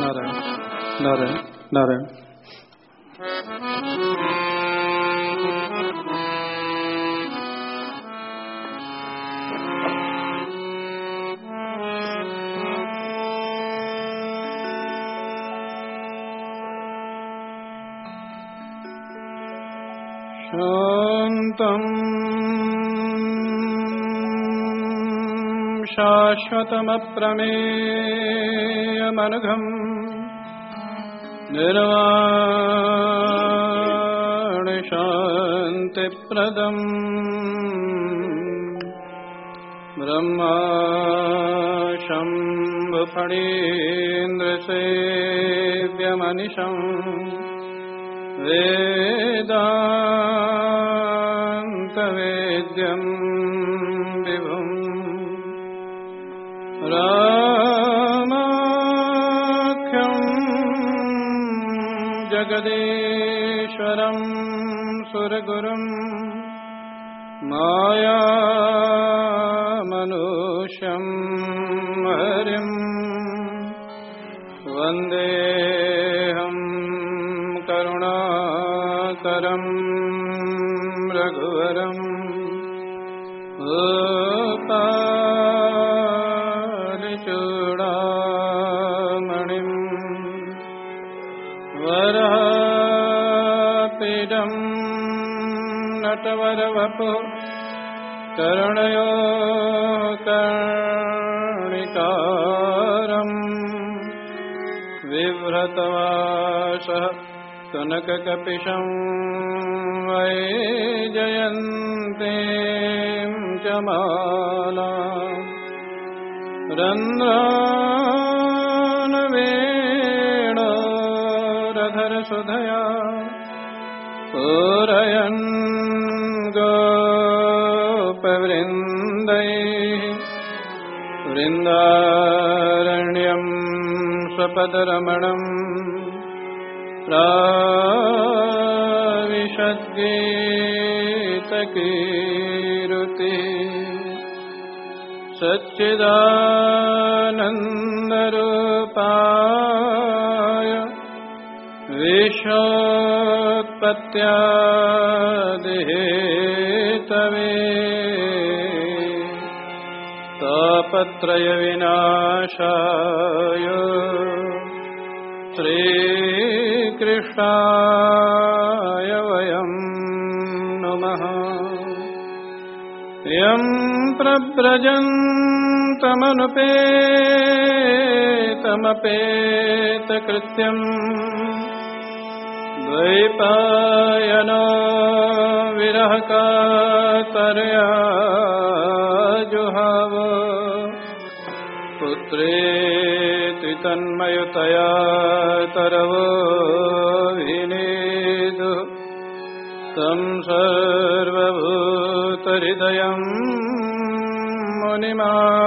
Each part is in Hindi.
नारायण नारायण नारायण। शान्तम् शाश्वतमप्रमेयमनघम् निर्वाणशान्तिप्रदम् ब्रह्मा शम्भुफणीन्द्रसेव्यमनिशम् वेदान्तवेद्यम् मायामनुष्यम् हरिम् वन्देऽहम् करुणाकरम् रघुवरम् गोपालिचूडामणिम् वरपीडम् नटवरवपु। करुणयो बिभ्रतवासः कनककपिशं वै जयन्तीं च माला रन्ध्रानवेणोरधरसुधया पूरयन् गोपवृन्दैः वृन्दारण्यं स्वपदरमणम् प्राविशद्गीतकीरुति सच्चिदानन्दरूपाय विश्वोत्पत्त्यादिहेतवे तापत्रयविनाशाय श्रीकृष्णाय वयं नमः। यं प्रव्रजन्तमनुपेतमपेतकृत्यम्। द्वैपायनो विरहकातर्या जुहाव पुत्रेति तन्मयतया तरवो। तं सर्वभूतहृदयं मुनिमानतोऽस्मि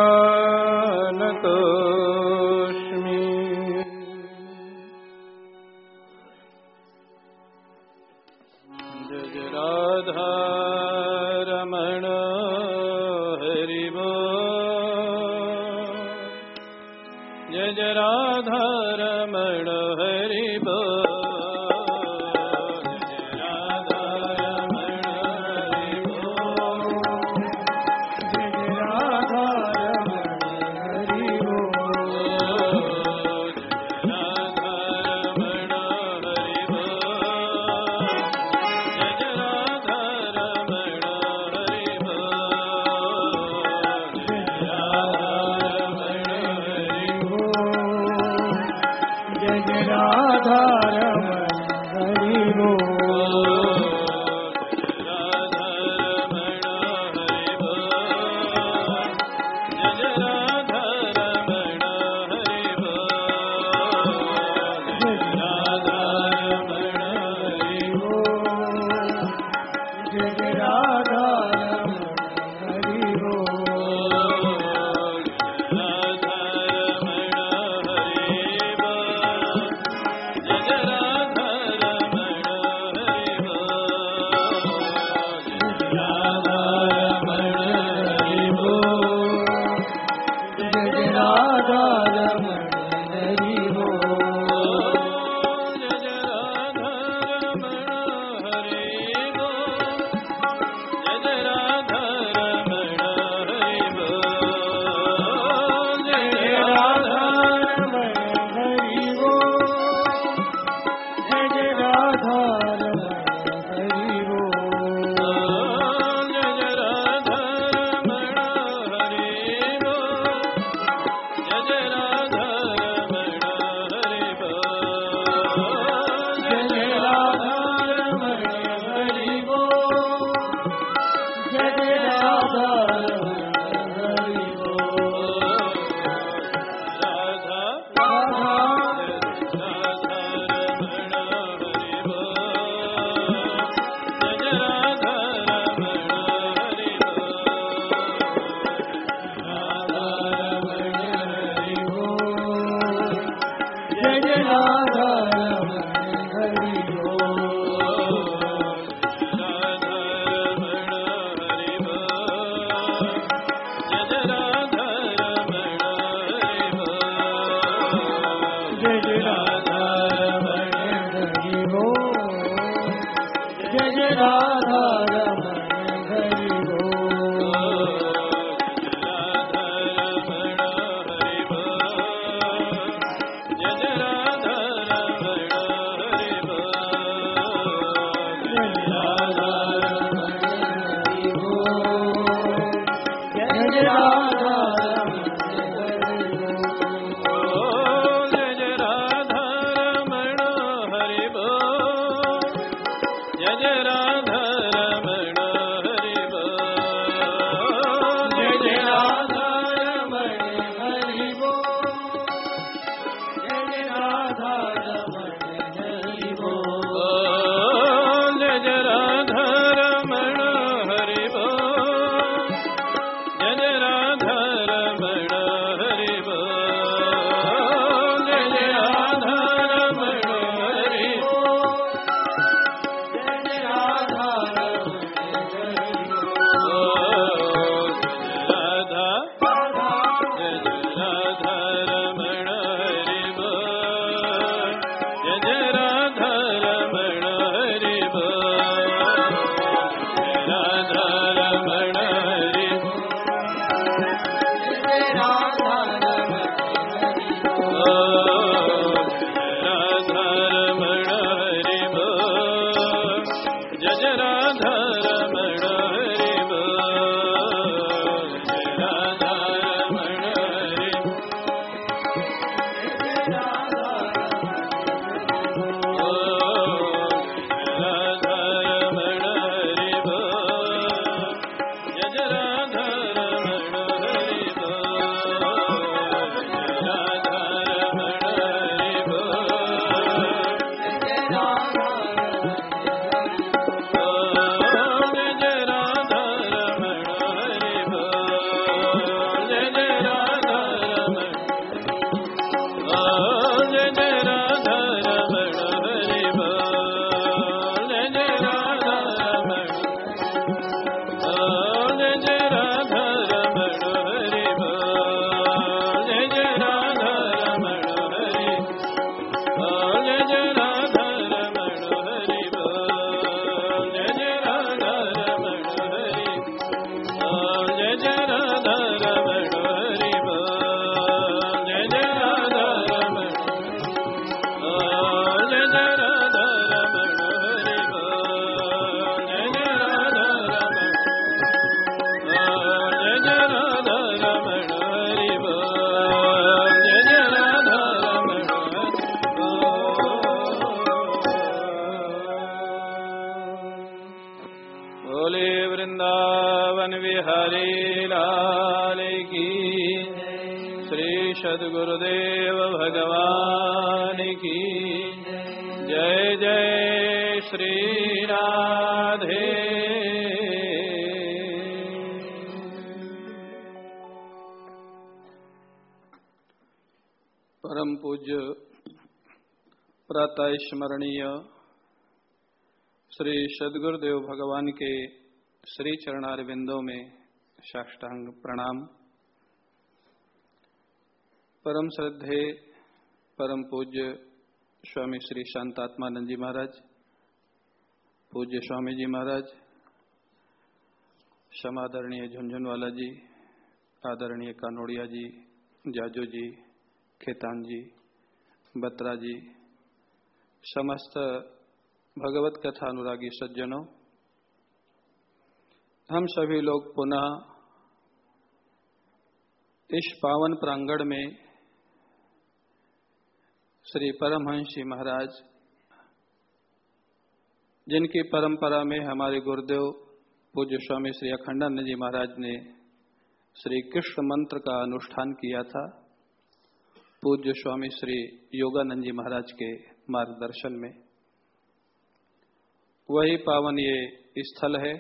राधे। परम पूज्य, प्रातः स्मरणीय श्री सदगुरुदेव भगवान के श्री चरणार बिंदों में साष्टांग प्रणाम। परम श्रद्धे, परम पूज्य स्वामी श्री शांतात्मानंद जी महाराज पूज्य स्वामी जी महाराज, समादरणीय झुंझुनवाला जी, आदरणीय कानोड़िया जी, जाजू जी, खेतान जी, बत्रा जी, समस्त भगवत कथा अनुरागी सज्जनों, हम सभी लोग पुनः इस पावन प्रांगण में श्री परमहंस जी महाराज जिनकी परंपरा में हमारे गुरुदेव पूज्य स्वामी श्री अखंडानंद जी महाराज ने श्री कृष्ण मंत्र का अनुष्ठान किया था, पूज्य स्वामी श्री योगानंद जी महाराज के मार्गदर्शन में। वही पावन ये स्थल है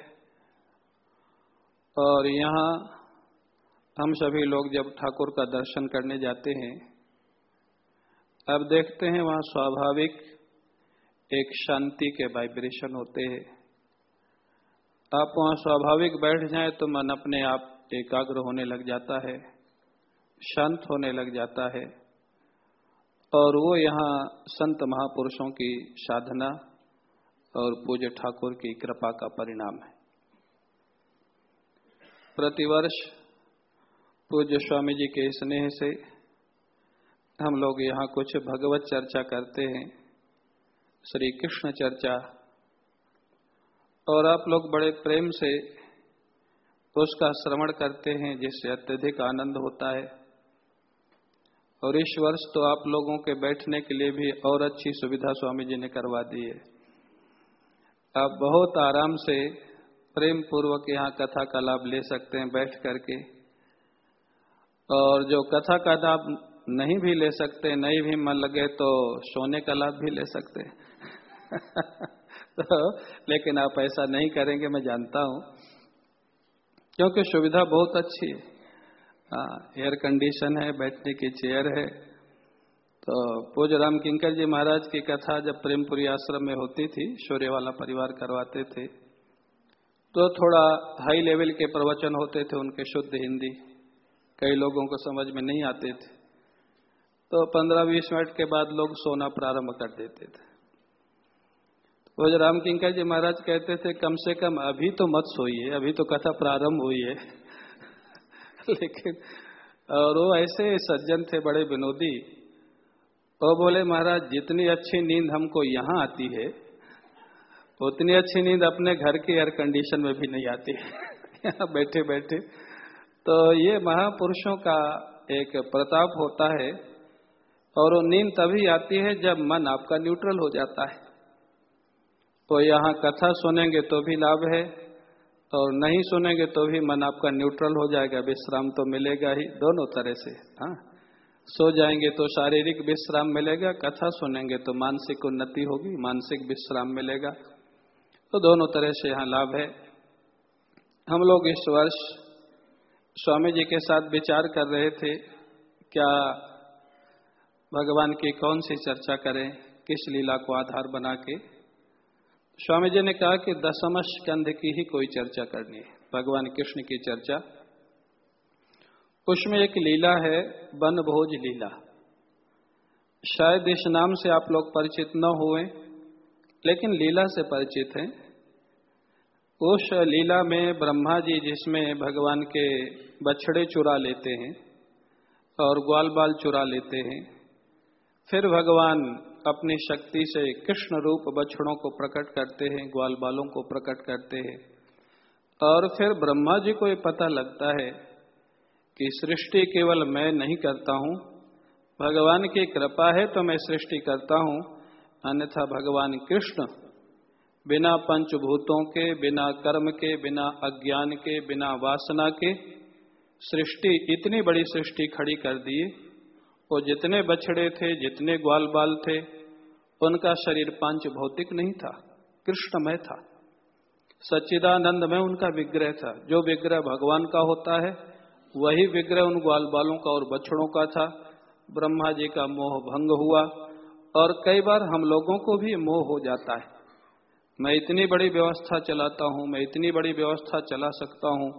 और यहाँ हम सभी लोग जब ठाकुर का दर्शन करने जाते हैं, अब देखते हैं वहाँ स्वाभाविक एक शांति के वाइब्रेशन होते हैं। आप वहाँ स्वाभाविक बैठ जाए तो मन अपने आप एकाग्र होने लग जाता है, शांत होने लग जाता है। और वो यहाँ संत महापुरुषों की साधना और पूज्य ठाकुर की कृपा का परिणाम है। प्रतिवर्ष पूज्य स्वामी जी के स्नेह से हम लोग यहाँ कुछ भगवत चर्चा करते हैं। श्री कृष्ण चर्चा। और आप लोग बड़े प्रेम से उसका श्रवण करते हैं, जिससे अत्यधिक आनंद होता है। और इस वर्ष तो आप लोगों के बैठने के लिए भी और अच्छी सुविधा स्वामी जी ने करवा दी है। आप बहुत आराम से प्रेम पूर्वक यहाँ कथा का लाभ ले सकते हैं बैठ करके। और जो कथा का लाभ नहीं भी ले सकते, नहीं भी मन लगे तो सोने का लाभ भी ले सकते तो लेकिन आप ऐसा नहीं करेंगे, मैं जानता हूँ। क्योंकि सुविधा बहुत अच्छी है। एयर कंडीशन है, बैठने की चेयर है। तो पूज राम किंकर जी महाराज की कथा जब प्रेमपुरी आश्रम में होती थी, शौर्य वाला परिवार करवाते थे तो थोड़ा हाई लेवल के प्रवचन होते थे उनके शुद्ध हिंदी। कई लोगों को समझ में नहीं आते थे। तो पंद्रह बीस मिनट के बाद लोग सोना प्रारंभ कर देते थे। जो राम किंकर जी महाराज कहते थे, कम से कम अभी तो मत सोइए, अभी तो कथा प्रारंभ हुई है। लेकिन, और वो ऐसे सज्जन थे, बड़े विनोदी। वो बोले, महाराज, जितनी अच्छी नींद हमको यहाँ आती है, उतनी अच्छी नींद अपने घर के एयर कंडीशन में भी नहीं आती यहाँ बैठे बैठे। तो ये महापुरुषों का एक प्रताप होता है, और वो नींद तभी आती है जब मन आपका न्यूट्रल हो जाता है। तो यहाँ कथा सुनेंगे तो भी लाभ है, और नहीं सुनेंगे तो भी मन आपका न्यूट्रल हो जाएगा, विश्राम तो मिलेगा ही, दोनों तरह से हाँ। सो जाएँगे तो शारीरिक विश्राम मिलेगा, कथा सुनेंगे तो मानसिक उन्नति होगी, मानसिक विश्राम मिलेगा तो दोनों तरह से यहाँ लाभ है। हम लोग इस वर्ष स्वामी जी के साथ विचार कर रहे थे, क्या भगवान की कौन सी चर्चा करें, किस लीला को आधार बना के? स्वामी जी ने कहा कि दशम स्कंध की ही कोई चर्चा करनी है। भगवान कृष्ण की चर्चा। उसमें एक लीला है वन भोज लीला। शायद इस नाम से आप लोग परिचित न हुए, लेकिन लीला से परिचित हैं। उस लीला में ब्रह्मा जी जिसमें भगवान के बछड़े चुरा लेते हैं और ग्वाल बाल चुरा लेते हैं, फिर भगवान अपनी शक्ति से कृष्ण रूप बछड़ों को प्रकट करते हैं, ग्वाल बालों को प्रकट करते हैं। और फिर ब्रह्मा जी को ये पता लगता है कि सृष्टि केवल मैं नहीं करता हूँ, भगवान की कृपा है तो मैं सृष्टि करता हूँ, अन्यथा भगवान कृष्ण बिना पंचभूतों के, बिना कर्म के, बिना अज्ञान के, बिना वासना के सृष्टि, इतनी बड़ी सृष्टि खड़ी कर दिए वो जितने बछड़े थे, जितने ग्वाल बाल थे, उनका शरीर पाँच भौतिक नहीं था, कृष्णमय था। सच्चिदानंद में उनका विग्रह था। जो विग्रह भगवान का होता है, वही विग्रह उन ग्वाल बालों का और बछड़ों का था। ब्रह्मा जी का मोह भंग हुआ और कई बार हम लोगों को भी मोह हो जाता है। मैं इतनी बड़ी व्यवस्था चलाता हूँ, मैं इतनी बड़ी व्यवस्था चला सकता हूँ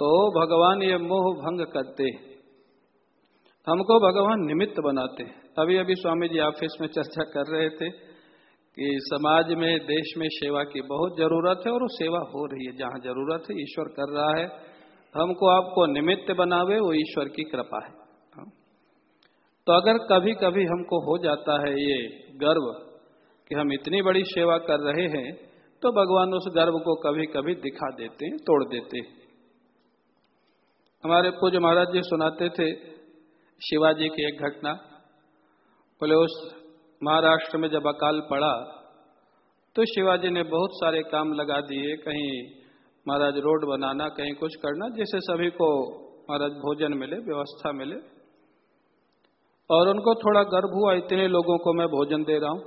तो भगवान ये मोह भंग करते हमको भगवान निमित्त बनाते हैं। अभी अभी स्वामी जी ऑफ़िस में चर्चा कर रहे थे कि समाज में, देश में सेवा की बहुत ज़रूरत है और वो सेवा हो रही है, जहाँ ज़रूरत है, ईश्वर कर रहा है। हमको आपको निमित्त बनावे, वो ईश्वर की कृपा है। तो अगर कभी कभी हमको हो जाता है ये गर्व कि हम इतनी बड़ी सेवा कर रहे हैं तो भगवान उस गर्व को कभी कभी दिखा देते हैं, तोड़ देते हैं। हमारे पूज्य महाराज जी सुनाते थे शिवाजी की एक घटना। बोले उस महाराष्ट्र में जब अकाल पड़ा तो शिवाजी ने बहुत सारे काम लगा दिए। कहीं महाराज रोड बनाना, कहीं कुछ करना, जिससे सभी को महाराज भोजन मिले, व्यवस्था मिले। और उनको थोड़ा गर्व हुआ, इतने लोगों को मैं भोजन दे रहा हूँ।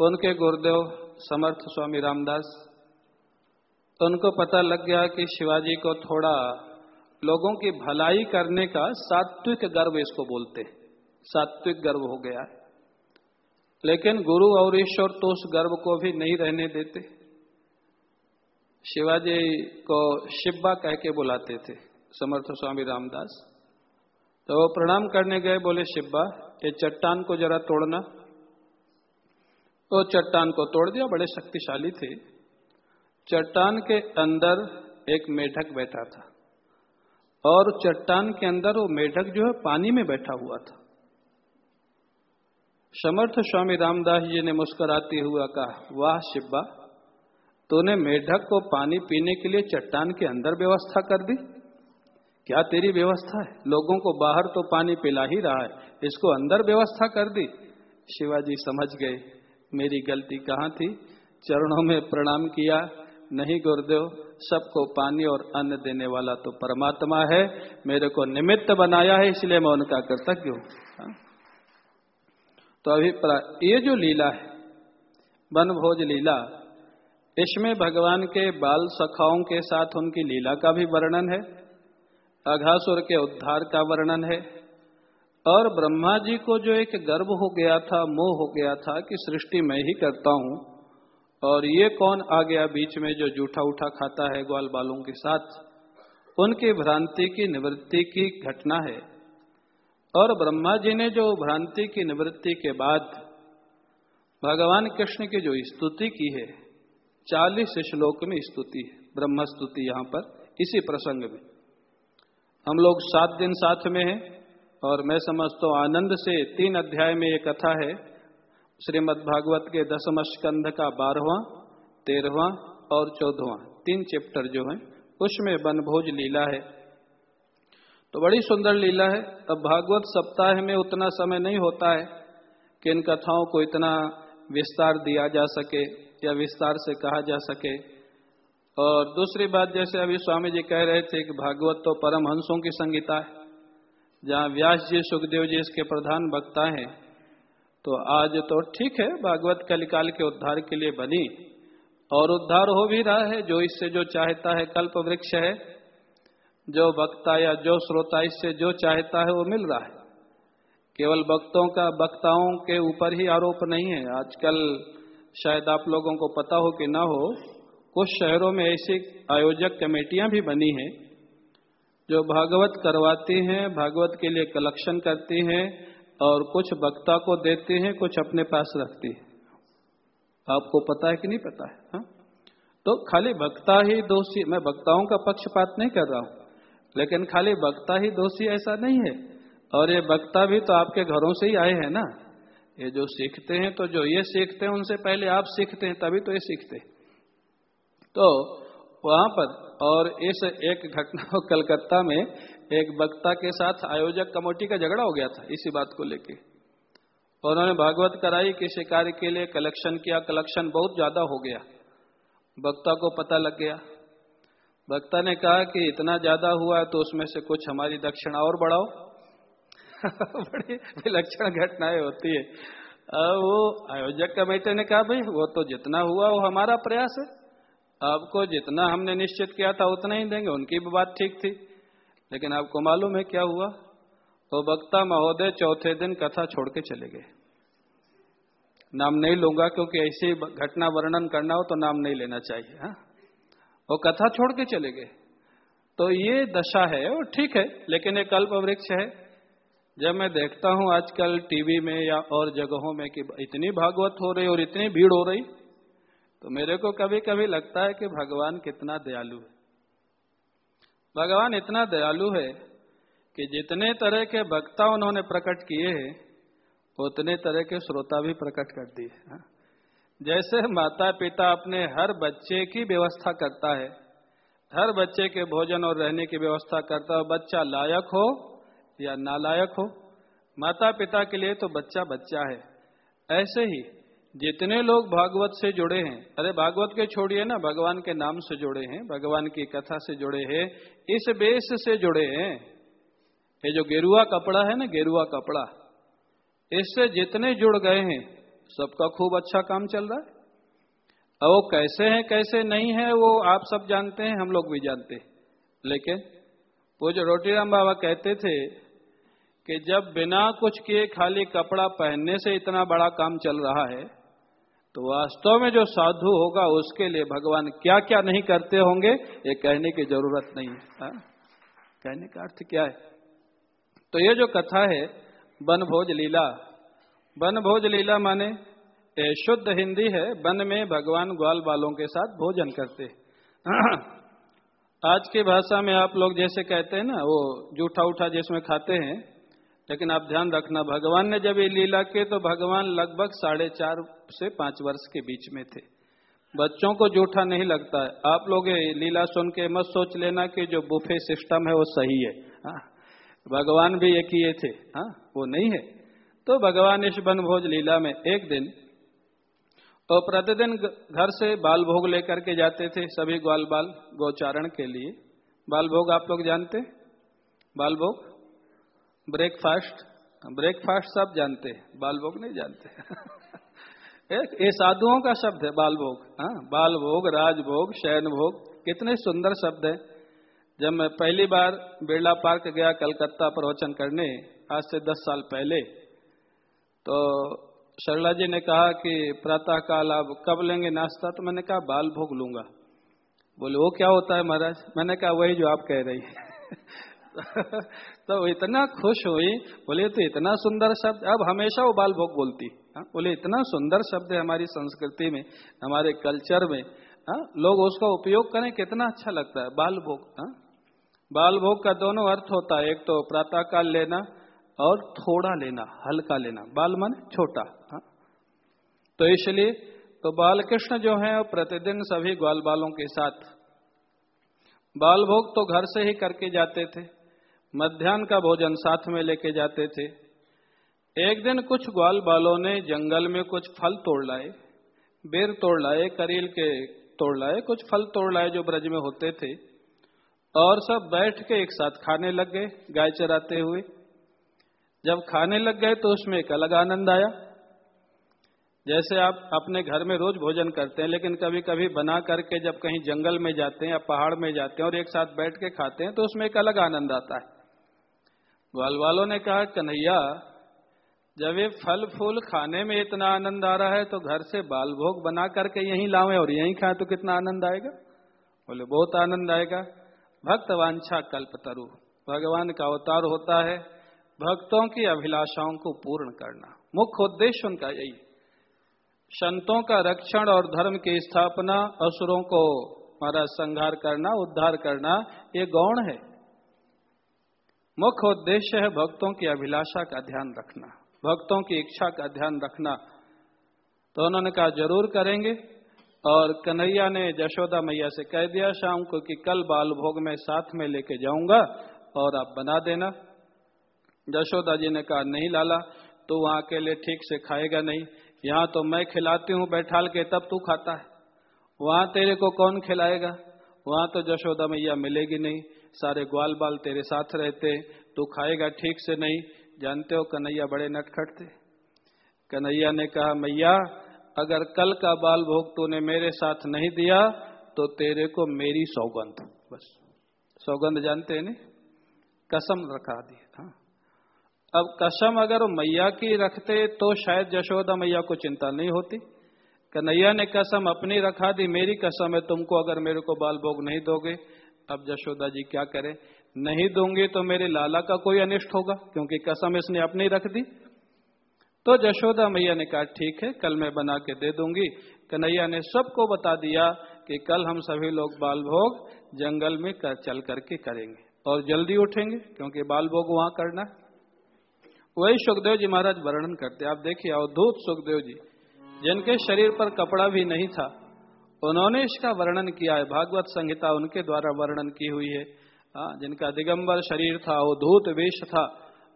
उनके गुरुदेव समर्थ स्वामी रामदास, उनको पता लग गया कि शिवाजी को थोड़ा लोगों की भलाई करने का सात्विक गर्व इसको बोलते हैं। सात्विक गर्व हो गया। है लेकिन गुरु और ईश्वर तो उस गर्व को भी नहीं रहने देते। शिवाजी को शिब्बा कह के बुलाते थे, समर्थ स्वामी रामदास। तो वो प्रणाम करने गए, बोले, शिब्बा, ये चट्टान को जरा तोड़ना। वो चट्टान को तोड़ दिया, बड़े शक्तिशाली थे। चट्टान के अंदर एक मेढक बैठा था। और चट्टान के अंदर वो मेढक जो है पानी में बैठा हुआ था। समर्थ स्वामी रामदास जी ने मुस्कुराते हुआ कहा, वाह शिब्बा, तूने मेढक को पानी पीने के लिए चट्टान के अंदर व्यवस्था कर दी? क्या तेरी व्यवस्था है? लोगों को बाहर तो पानी पिला ही रहा है, इसको अंदर व्यवस्था कर दी? शिवाजी समझ गए, मेरी गलती कहाँ थी? चरणों में प्रणाम किया, नहीं गुरुदेव सबको पानी और अन्न देने वाला तो परमात्मा है, मेरे को निमित्त बनाया है, इसलिए मैं उनका कृतज्ञ हूँ हाँ। तो अभी ये जो लीला है वन भोज लीला, इसमें भगवान के बाल सखाओं के साथ उनकी लीला का भी वर्णन है, अघासुर के उद्धार का वर्णन है, और ब्रह्मा जी को जो एक गर्व हो गया था, मोह हो गया था, कि सृष्टि मैं ही करता हूँ और ये कौन आ गया बीच में जो जूठा उठा खाता है ग्वाल बालों के साथ? उनकी भ्रांति की निवृत्ति की घटना है। और ब्रह्मा जी ने जो भ्रांति की निवृत्ति के बाद भगवान कृष्ण की जो स्तुति की है, चालीस श्लोक में स्तुति है, ब्रह्म स्तुति यहाँ पर, इसी प्रसंग में। हम लोग सात दिन साथ में हैं और मैं समझता हूँ आनंद से तीन अध्याय में ये कथा है। श्रीमद् भागवत के दसम स्कंध का बारहवा, तेरहवा और चौदहवा, तीन चैप्टर जो है, उसमें बनभोज लीला है। तो बड़ी सुंदर लीला है। अब भागवत सप्ताह में उतना समय नहीं होता है कि इन कथाओं को इतना विस्तार दिया जा सके या विस्तार से कहा जा सके। और दूसरी बात, जैसे अभी स्वामी जी कह रहे थे कि भागवत तो परमहंसों की संगीता है, जहाँ व्यास जी, सुखदेव जी इसके प्रधान वक्ता हैं। तो आज तो ठीक है, भागवत कलिकाल के उद्धार के लिए बनी। और उद्धार हो भी रहा है, जो इससे जो चाहता है कल्प वृक्ष है, जो वक्ता या जो श्रोता इससे जो चाहता है वो मिल रहा है। केवल वक्तों का, वक्ताओं के ऊपर ही आरोप नहीं है। आजकल शायद आप लोगों को पता हो कि ना हो, कुछ शहरों में ऐसी आयोजक कमेटियाँ भी बनी हैं, जो भागवत करवाती हैं, भागवत के लिए कलेक्शन करती हैं और कुछ वक्ता को देती हैं, कुछ अपने पास रखती है। आपको पता है कि नहीं पता है, हा? तो खाली वक्ता ही दोषी, मैं वक्ताओं का पक्षपात नहीं कर रहा हूँ, लेकिन खाली वक्ता ही दोषी ऐसा नहीं है। और ये वक्ता भी तो आपके घरों से ही आए हैं ना। ये जो सीखते हैं तो जो ये सीखते हैं, उनसे पहले आप सीखते हैं, तभी तो ये सीखते हैं। तो वहाँ पर, और इस एक घटना कलकत्ता में एक वक्ता के साथ आयोजक कमेटी का झगड़ा हो गया था, इसी बात को लेके। और उन्होंने भागवत कराई किसी कार्य के लिए कलेक्शन किया कलेक्शन बहुत ज़्यादा हो गया। वक्ता को पता लग गया। वक्ता ने कहा कि इतना ज़्यादा हुआ तो उसमें से कुछ हमारी दक्षिणा और बढ़ाओ। बड़ी विलक्षण घटनाएँ होती है। अब वो आयोजक कमेटी ने कहा, भाई, वो तो जितना हुआ वो हमारा प्रयास है। आपको जितना हमने निश्चित किया था उतना ही देंगे, उनकी भी बात ठीक थी। लेकिन आपको मालूम है क्या हुआ? तो वक्ता महोदय चौथे दिन कथा छोड़ के चले गए। नाम नहीं लूँगा क्योंकि ऐसी घटना वर्णन करना हो तो नाम नहीं लेना चाहिए, हा? वो कथा छोड़ के चले गए। तो ये दशा है और ठीक है, लेकिन एक कल्प वृक्ष है। जब मैं देखता हूँ आजकल टीवी में या और जगहों में कि इतनी भागवत हो रही और इतनी भीड़ हो रही तो मेरे को कभी कभी लगता है कि भगवान कितना दयालु है। भगवान इतना दयालु है कि जितने तरह के वक्ता उन्होंने प्रकट किए हैं, उतने तरह के श्रोता भी प्रकट कर दिए हाँ। जैसे माता पिता अपने हर बच्चे की व्यवस्था करता है, हर बच्चे के भोजन और रहने की व्यवस्था करता है बच्चा लायक हो या नालायक हो माता पिता के लिए तो बच्चा बच्चा है, ऐसे ही जितने लोग भागवत से जुड़े हैं, अरे भागवत के छोड़िए ना, भगवान के नाम से जुड़े हैं, भगवान की कथा से जुड़े हैं, इस बेस से जुड़े हैं। ये जो गेरुआ कपड़ा है ना, गेरुआ कपड़ा, इससे जितने जुड़ गए हैं, सबका खूब अच्छा काम चल रहा है। अब वो कैसे हैं, कैसे नहीं है, वो आप सब जानते हैं, हम लोग भी जानते हैं। लेकिन, वो जो रोटीराम बाबा कहते थे कि जब बिना कुछ किए खाली कपड़ा पहनने से इतना बड़ा काम चल रहा है तो वास्तव में जो साधु होगा, उसके लिए भगवान क्या क्या नहीं करते होंगे, ये कहने की ज़रूरत नहीं है। कहने का अर्थ क्या है? तो ये जो कथा है बनभोज लीला। बनभोज लीला माने ये शुद्ध हिंदी है, वन में भगवान ग्वाल बालों के साथ भोजन करते आज की भाषा में आप लोग जैसे कहते हैं ना, वो जूठा उठा जिसमें खाते हैं लेकिन आप ध्यान रखना, भगवान ने जब ये लीला की तो भगवान लगभग साढ़े चार से पाँच वर्ष के बीच में थे। बच्चों को जूठा नहीं लगता है। आप लोग लीला सुन के मत सोच लेना कि जो बुफे सिस्टम है वो सही है। हाँ भगवान भी ये किए थे। हाँ वो नहीं है। तो भगवान इस वन भोज लीला में एक दिन तो प्रतिदिन घर से बाल भोग लेकर के जाते थे सभी ग्वाल बाल गोचारण के लिए। बाल भोग आप लोग जानते बाल भोग? ब्रेकफास्ट ब्रेकफास्ट सब जानते हैं बाल भोग नहीं जानते। ये साधुओं का शब्द है बाल भोग हाँ बाल भोग राजभोग शयन भोग कितने सुंदर शब्द है। जब मैं पहली बार बिरला पार्क गया कलकत्ता प्रवचन करने, आज से दस साल पहले तो सरला जी ने कहा कि प्रातः काल आप कब लेंगे नाश्ता? तो मैंने कहा बाल भोग लूँगा। बोले, वो क्या होता है महाराज? मैंने कहा, वही जो आप कह रही तो इतना खुश हुई, बोले तो इतना सुंदर शब्द अब हमेशा वो बाल भोग बोलती, हा? बोले, इतना सुंदर शब्द है हमारी संस्कृति में, हमारे कल्चर में, हा? लोग उसका उपयोग करें, कितना अच्छा लगता है बाल भोग हा? बाल भोग का दोनों अर्थ होता है, एक तो प्रातः काल लेना और थोड़ा लेना, हल्का लेना, बाल मन छोटा, हा? तो इसलिए तो बाल कृष्ण जो है प्रतिदिन सभी ग्वाल बालों के साथ बाल भोग तो घर से ही करके जाते थे मध्यान्ह का भोजन साथ में लेके जाते थे। एक दिन कुछ ग्वाल बालों ने जंगल में कुछ फल तोड़ लाए, बेर तोड़ लाए, करील के तोड़ लाए, कुछ फल तोड़ लाए जो ब्रज में होते थे। और सब बैठ के एक साथ खाने लग गए, गाय चराते हुए। जब खाने लग गए तो उसमें एक अलग आनंद आया। जैसे आप अपने घर में रोज भोजन करते हैं, लेकिन कभी कभी बना करके जब कहीं जंगल में जाते हैं या पहाड़ में जाते हैं और एक साथ बैठ के खाते हैं तो उसमें एक अलग आनंद आता है। ग्वाल वालों ने कहा, कन्हैया, जब ये फल फूल खाने में इतना आनंद आ रहा है तो घर से बाल भोग बना करके यहीं लावे और यहीं खाए तो कितना आनंद आएगा? बोले, बहुत आनंद आएगा। भक्त वांछा कल्प तरु। भगवान का अवतार होता है। भक्तों की अभिलाषाओं को पूर्ण करना। मुख्य उद्देश्य उनका यही। संतों का रक्षण और धर्म की स्थापना, असुरों को हमारा संहार करना, उद्धार करना, ये गौण है। मुख्य उद्देश्य है भक्तों की अभिलाषा का ध्यान रखना। भक्तों की इच्छा का ध्यान रखना। तो उन्होंने कहा, ज़रूर करेंगे। और कन्हैया ने जशोदा मैया से कह दिया, शाम को कि कल बाल भोग में साथ में लेके जाऊँगा और आप बना देना। यशोदा जी ने कहा, नहीं लाला तो वहाँ अकेले ठीक से खाएगा नहीं। यहाँ तो मैं खिलाती हूँ बैठाल के, तब तू खाता है। वहाँ तेरे को कौन खिलाएगा? वहाँ तो जशोदा मैया मिलेगी नहीं। सारे ग्वाल बाल तेरे साथ रहते, तू खाएगा ठीक से नहीं। जानते हो कन्हैया बड़े नटखट थे। कन्हैया ने कहा, मैया, अगर कल का बाल भोग तूने मेरे साथ नहीं दिया तो तेरे को मेरी सौगंध। बस। सौगंध जानते हैं नहीं? कसम रखा दी हाँ। अब कसम अगर मैया की रखते तो शायद जशोदा मैया को चिंता नहीं होती। कन्हैया ने कसम अपनी रखा दी, मेरी कसम है, तुमको अगर मेरे को बाल भोग नहीं दोगे। अब जशोदा जी क्या करें? नहीं दूँगी तो मेरे लाला का कोई अनिष्ट होगा क्योंकि कसम इसने अपनी रख दी। तो जशोदा मैया ने कहा ठीक है कल मैं बना के दे दूँगी। कन्हैया ने सबको बता दिया कि कल हम सभी लोग बाल भोग जंगल में कर, चल करके करेंगे। और जल्दी उठेंगे क्योंकि बाल भोग वहाँ करना है। वही सुखदेव जी महाराज वर्णन करते आप देखिए अवधूत सुखदेव जी जिनके शरीर पर कपड़ा भी नहीं था उन्होंने इसका वर्णन किया है। भागवत संहिता उनके द्वारा वर्णन की हुई है। हाँ, जिनका दिगंबर शरीर था अवधूत वेश था।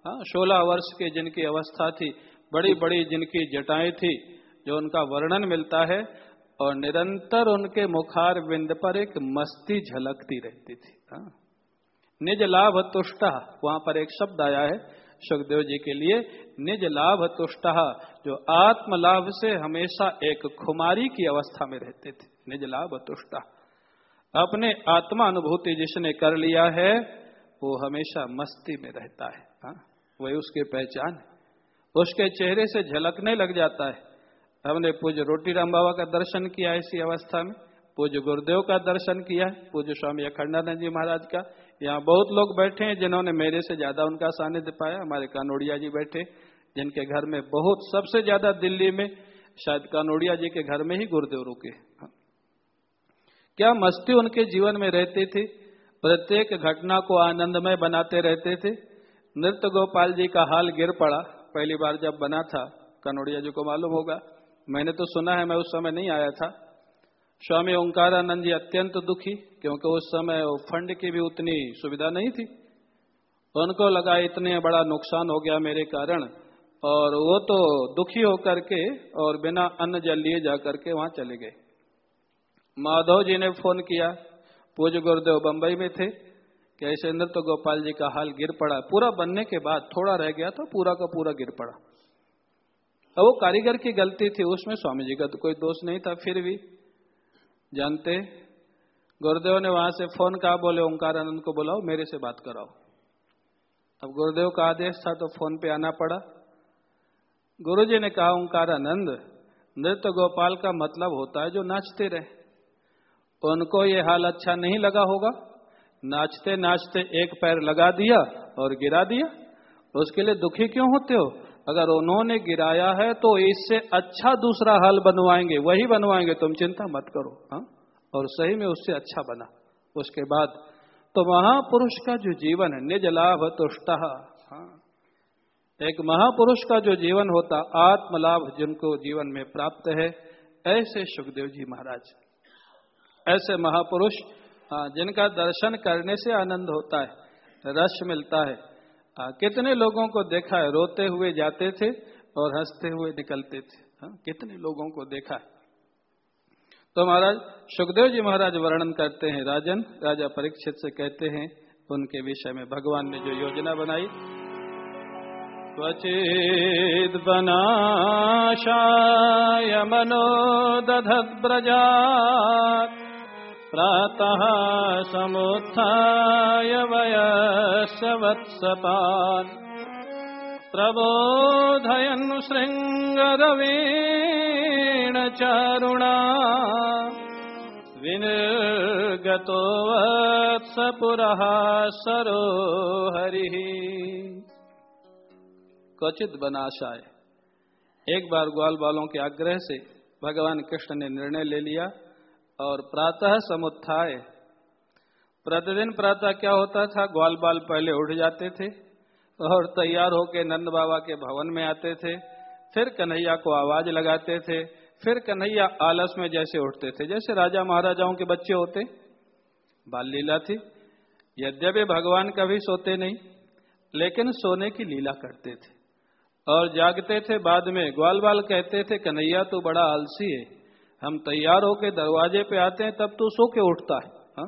सोलह वर्ष के जिनकी अवस्था थी बड़ी बड़ी जिनकी जटाएँ थी जो उनका वर्णन मिलता है और निरंतर उनके मुखार बिंद पर एक मस्ती झलकती रहती थी। हाँ। निज लाभ तुष्टा वहाँ पर एक शब्द आया है सुखदेव जी के लिए निज लाभ तुष्ट जो आत्म लाभ से हमेशा एक खुमारी की अवस्था में रहते थे। निज लाभ तुष्ट। अपने आत्मा अनुभूति जिसने कर लिया है, वो हमेशा मस्ती में रहता है हाँ? वही उसकी पहचान उसके चेहरे से झलकने लग जाता है। हमने पूज रोटी राम बाबा का दर्शन किया इसी अवस्था में, पूज गुरुदेव का दर्शन किया, पूज स्वामी अखंडानंद जी महाराज का यहाँ बहुत लोग बैठे हैं जिन्होंने मेरे से ज़्यादा उनका सानिध्य पाया। हमारे कानोड़िया जी बैठे, जिनके घर में बहुत, सबसे ज़्यादा दिल्ली में, शायद कानोड़िया जी के घर में ही गुरुदेव रुके क्या मस्ती उनके जीवन में रहती थी। प्रत्येक घटना को आनंदमय बनाते रहते थे। नृत्य गोपाल जी का हाल गिर पड़ा। पहली बार जब बना था, कनोड़िया जी को मालूम होगा। मैंने तो सुना है, मैं उस समय नहीं आया था। स्वामी ओंकारानंद जी अत्यंत दुखी, क्योंकि उस समय वो फंड की भी उतनी सुविधा नहीं थी। उनको लगा इतने बड़ा नुकसान हो गया मेरे कारण, और वो तो दुखी होकर के और बिना अन्न जल लिए जाकर के वहाँ चले गए। माधव जी ने फ़ोन किया। पूज्य गुरुदेव बंबई में थे। कि ऐसे नृत्य गोपाल जी का हाल गिर पड़ा। पूरा बनने के बाद थोड़ा रह गया था पूरा का पूरा गिर पड़ा। अब वो कारीगर की गलती थी, उसमें स्वामी जी का तो कोई दोष नहीं था, फिर भी जानते? गुरुदेव ने वहाँ से फ़ोन कहा, बोले, ओंकार आनंद को बुलाओ, मेरे से बात कराओ। अब गुरुदेव का आदेश था तो फ़ोन पे आना पड़ा। गुरु जी ने कहा, ओंकार आनंद, नृत्य गोपाल का मतलब होता है जो नाचते रहे। उनको ये हाल अच्छा नहीं लगा होगा। नाचते नाचते एक पैर लगा दिया और गिरा दिया। उसके लिए दुखी क्यों होते हो? अगर उन्होंने गिराया है तो इससे अच्छा दूसरा हल बनवाएँगे वही बनवाएँगे। तुम चिंता मत करो हा? और सही में उससे अच्छा बना। उसके बाद तो महापुरुष का जो जीवन है निज लाभ तुष्ट हाँ? एक महापुरुष का जो जीवन होता आत्मलाभ जिनको जीवन में प्राप्त है ऐसे सुखदेव जी महाराज। ऐसे महापुरुष हाँ, जिनका दर्शन करने से आनंद होता है रस मिलता है। आ, हाँ, कितने लोगों को देखा है? रोते हुए जाते थे और हँसते हुए निकलते थे। हा? कितने लोगों को देखा है? तो महाराज सुखदेव जी महाराज वर्णन करते हैं। राजन राजा परीक्षित से कहते हैं उनके विषय में भगवान ने जो योजना बनाई क्वचिद बनाशाय मनोदधब्रजा प्रातः समुत्थाय वयस्वत्सपान् प्रबोधयन् शृङ्गरवीण चारुणा। विनिर्गतो वत्सपुरः सरो हरिः क्वचित बनाशाय एक बार ग्वाल बालों के आग्रह से भगवान कृष्ण ने निर्णय ले लिया। और प्रातः समुत्थाय। प्रतिदिन प्रातः क्या होता था? ग्वाल बाल पहले उठ जाते थे और तैयार होके नंद बाबा के भवन में आते थे। फिर कन्हैया को आवाज़ लगाते थे। फिर कन्हैया आलस में जैसे उठते थे, जैसे राजा महाराजाओं के बच्चे होते। बाल लीला थी। यद्यपि भगवान कभी सोते नहीं, लेकिन सोने की लीला करते थे। और जागते थे बाद में। ग्वाल बाल कहते थे, कन्हैया तो बड़ा आलसी है। हम तैयार होके दरवाजे पे आते हैं, तब तो सो के उठता है, हा?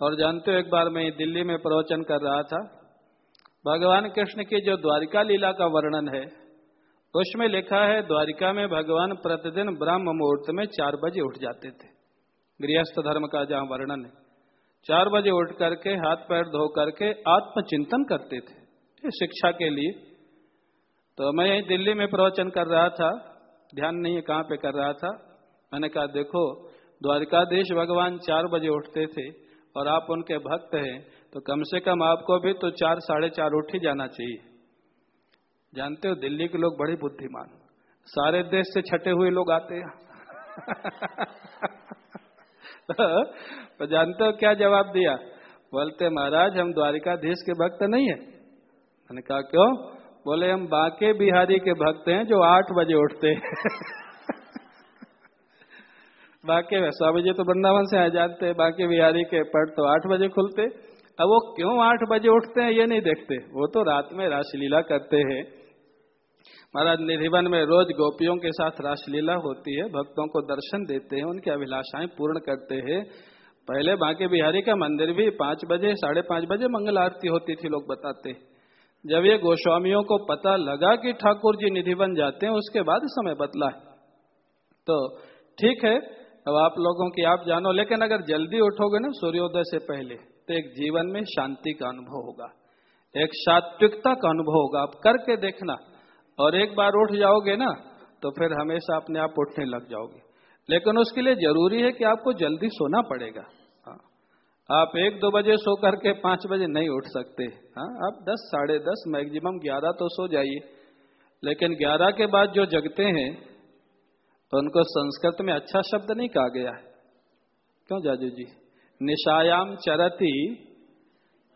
और जानते हो, एक बार मैं दिल्ली में प्रवचन कर रहा था। भगवान कृष्ण की जो द्वारिका लीला का वर्णन है, उसमें लिखा है, द्वारिका में भगवान प्रतिदिन ब्रह्म मुहूर्त में चार बजे उठ जाते थे। गृहस्थ धर्म का जहाँ वर्णन है, चार बजे उठ करके, हाथ पैर धो करके आत्मचिंतन करते थे शिक्षा के लिए। तो मैं यही दिल्ली में प्रवचन कर रहा था ध्यान नहीं है कहाँ पे कर रहा था। मैंने कहा, देखो, द्वारिकाधीश भगवान चार बजे उठते थे और आप उनके भक्त हैं तो कम से कम आपको भी तो चार, साढ़े चार उठ ही जाना चाहिए। जानते हो, दिल्ली के लोग बड़े बुद्धिमान। सारे देश से छठे हुए लोग आते हैं। तो जानते हो क्या जवाब दिया? बोलते, महाराज, हम द्वारिकाधीश के भक्त नहीं है। मैंने कहा, क्यों? बोले, हम बाके बिहारी के भक्त हैं जो आठ बजे उठते हैं. बाकी स्वामी जी तो वृंदावन से आ जाते हैं, बाकी बिहारी के पट तो आठ बजे खुलते। अब वो क्यों आठ बजे उठते हैं ये नहीं देखते। वो तो रात में रासलीला करते हैं। महाराज, निधिवन में रोज गोपियों के साथ रासलीला होती है, भक्तों को दर्शन देते हैं, उनकी अभिलाषाएँ पूर्ण करते हैं। पहले बांके बिहारी का मंदिर भी पाँच बजे, साढ़े पाँच बजे मंगल आरती होती थी, लोग बताते। जब ये गोस्वामियों को पता लगा कि ठाकुर जी निधि बन जाते हैं, उसके बाद समय बदला है। तो ठीक है, अब आप लोगों की आप जानो, लेकिन अगर जल्दी उठोगे ना सूर्योदय से पहले तो एक जीवन में शांति का अनुभव होगा। एक सात्विकता का अनुभव होगा। आप करके देखना, और एक बार उठ जाओगे ना तो फिर हमेशा अपने आप उठने लग जाओगे। लेकिन उसके लिए ज़रूरी है कि आपको जल्दी सोना पड़ेगा। आप एक दो बजे सो करके पाँच बजे नहीं उठ सकते। हाँ आप दस, साढ़े दस, मैक्सिमम ग्यारह तो सो जाइए। लेकिन ग्यारह के बाद जो जगते हैं तो उनको संस्कृत में अच्छा शब्द नहीं कहा गया। है क्यों जाजू जी? निशायाम चरती।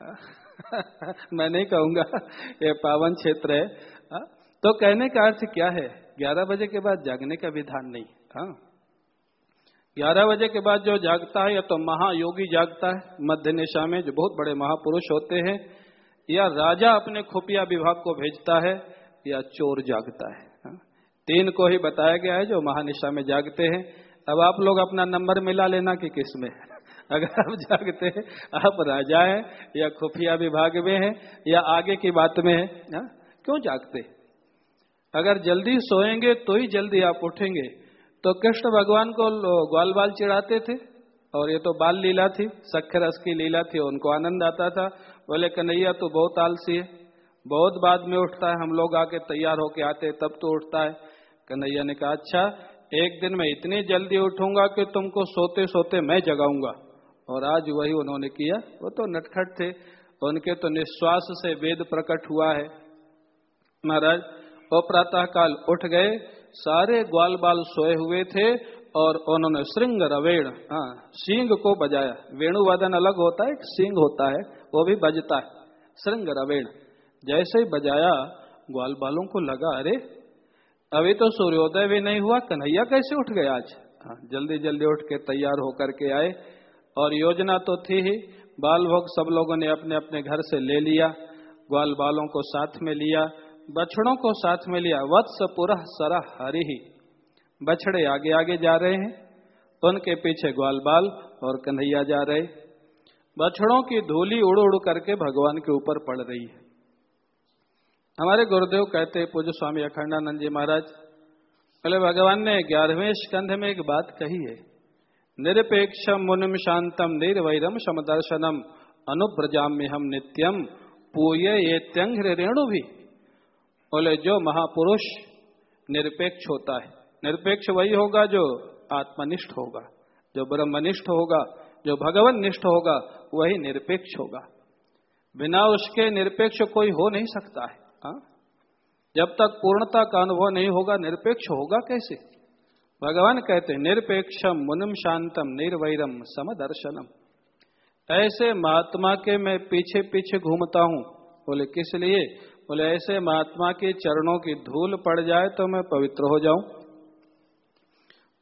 मैं नहीं कहूँगा, ये पावन क्षेत्र है। हा? तो कहने का अर्थ क्या है? ग्यारह बजे के बाद जागने का विधान नहीं। हाँ। ग्यारह बजे के बाद जो जागता है, या तो महायोगी जागता है। मध्य निशा में जो बहुत बड़े महापुरुष होते हैं, या राजा अपने खुफिया विभाग को भेजता है, या चोर जागता है। तीन को ही बताया गया है जो महानिशा में जागते हैं। अब आप लोग अपना नंबर मिला लेना कि किसमें। अगर आप जागते हैं, आप राजा हैं, या खुफिया विभाग में हैं, या आगे की बात में है, हा? क्यों जागते? अगर जल्दी सोएँगे तो ही जल्दी आप उठेंगे। तो कृष्ण भगवान को ग्वाल बाल चिढ़ाते थे, और ये तो बाल लीला थी सख्य रस की लीला थी, उनको आनंद आता था। बोले, कन्हैया तो बहुत आलसी है, बहुत बाद में उठता है, हम लोग आके तैयार होके आते तब तो उठता है। कन्हैया ने कहा अच्छा एक दिन मैं इतनी जल्दी उठूँगा कि तुमको सोते सोते मैं जगाऊँगा। और आज वही उन्होंने किया, वो तो नटखट थे, उनके तो निश्वास से वेद प्रकट हुआ है। महाराज वो प्रातः काल उठ गए सारे ग्वाल बाल सोए हुए थे और उन्होंने श्रृंग रवेण हाँ सिंह को बजाया। वेणुवादन अलग होता है सिंह होता है वो भी बजता है। श्रृंग रवेण जैसे ही बजाया ग्वाल बालों को लगा अरे अभी तो सूर्योदय भी नहीं हुआ कन्हैया कैसे उठ गया आज? हाँ, जल्दी जल्दी उठ के तैयार होकर के आए। और योजना तो थी ही बाल भोग सब लोगों ने अपने अपने घर से ले लिया ग्वाल बालों को साथ में लिया। बछड़ों को साथ में लिया। वत्स पुरह सरह हरि। ही बछड़े आगे आगे जा रहे हैं। उनके पीछे ग्वाल बाल और कन्हैया जा रहे। बछड़ों की धूली उड़ उड़ करके भगवान के ऊपर पड़ रही है। हमारे गुरुदेव कहते पूज्य स्वामी अखंडानंद जी महाराज पहले भगवान ने ग्यारहवें स्कंध में एक बात कही है। निरपेक्षम मुनिम शांतम निर्वैरम समदर्शनम अनुप्रजाम्य हम नित्यम पूय ये त्यंग रेणु भी बोले, जो महापुरुष निरपेक्ष होता है, निरपेक्ष वही होगा जो आत्मनिष्ठ होगा, जो ब्रह्मनिष्ठ होगा, जो भगवान निष्ठ होगा, वही निरपेक्ष होगा। बिना उसके निरपेक्ष कोई हो नहीं सकता है, हा? जब तक पूर्णता का अनुभव नहीं होगा, निरपेक्ष होगा कैसे? भगवान कहते हैं, निरपेक्षम मुनिम शांतम निर्वैरम समदर्शनम। ऐसे महात्मा के मैं पीछे पीछे घूमता हूँ। बोले, किस लिए? बोले, ऐसे महात्मा के चरणों की धूल पड़ जाए तो मैं पवित्र हो जाऊँ।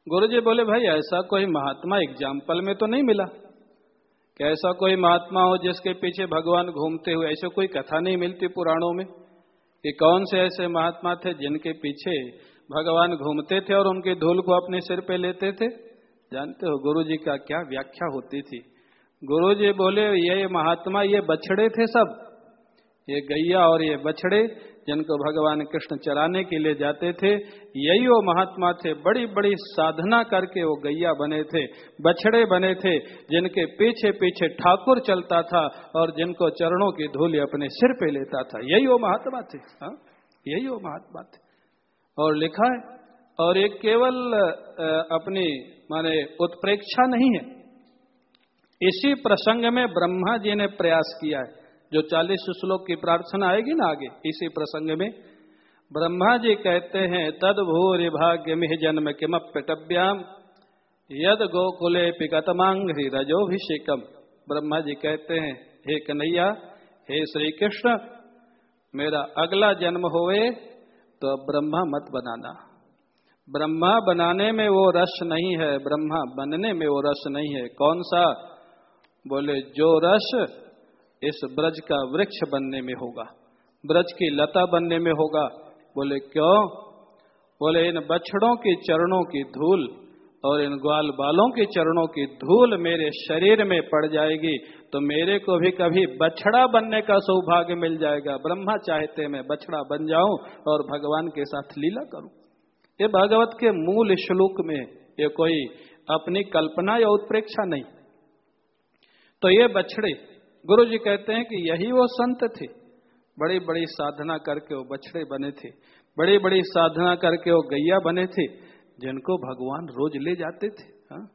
गुरु जी बोले, भाई, ऐसा कोई महात्मा एग्ज़ाम्पल में तो नहीं मिला? कि ऐसा कोई महात्मा हो जिसके पीछे भगवान घूमते हुए, ऐसे कोई कथा नहीं मिलती पुराणों में? कि कौन से ऐसे महात्मा थे जिनके पीछे भगवान घूमते थे और उनके धूल को अपने सिर पे लेते थे? जानते हो गुरु जी का क्या व्याख्या होती थी। गुरु जी बोले, ये महात्मा, ये बछड़े थे सब। ये गैया और ये बछड़े जिनको भगवान कृष्ण चराने के लिए जाते थे, यही वो महात्मा थे बड़ी बड़ी साधना करके वो गैया बने थे, बछड़े बने थे, जिनके पीछे पीछे ठाकुर चलता था और जिनको चरणों की धूल अपने सिर पे लेता था। यही वो महात्मा थे, हा? यही वो महात्मा थे। और लिखा है, और एक केवल अपनी माने उत्प्रेक्षा नहीं है। इसी प्रसंग में ब्रह्मा जी ने प्रयास किया है। जो चालीस श्लोक की प्रार्थना आएगी ना आगे, इसी प्रसंग में, ब्रह्मा जी कहते हैं, तद भूरि भाग्य मिह जन्म किम पिटव्याम यद गोकुले पिकतमांग रजोभिषेकम ब्रह्मा जी कहते हैं, हे कन्हैया, हे श्री कृष्ण मेरा अगला जन्म होए तो ब्रह्मा मत बनाना। ब्रह्मा बनाने में वो रस नहीं है, ब्रह्मा बनने में वो रस नहीं है। कौन सा? बोले, जो रस इस ब्रज का वृक्ष बनने में होगा। ब्रज की लता बनने में होगा। बोले, क्यों? बोले, इन बछड़ों के चरणों की धूल और इन ग्वाल बालों के चरणों की धूल मेरे शरीर में पड़ जाएगी तो मेरे को भी कभी बछड़ा बनने का सौभाग्य मिल जाएगा। ब्रह्मा चाहते मैं बछड़ा बन जाऊँ और भगवान के साथ लीला करूँ। ये भागवत के मूल श्लोक में ये कोई अपनी कल्पना या उत्प्रेक्षा नहीं। तो ये बछड़े गुरु जी कहते हैं कि यही वो संत थे। बड़ी बड़ी साधना करके वो बछड़े बने थे। बड़ी बड़ी साधना करके वो गैया बने थे, जिनको भगवान रोज ले जाते थे, हा?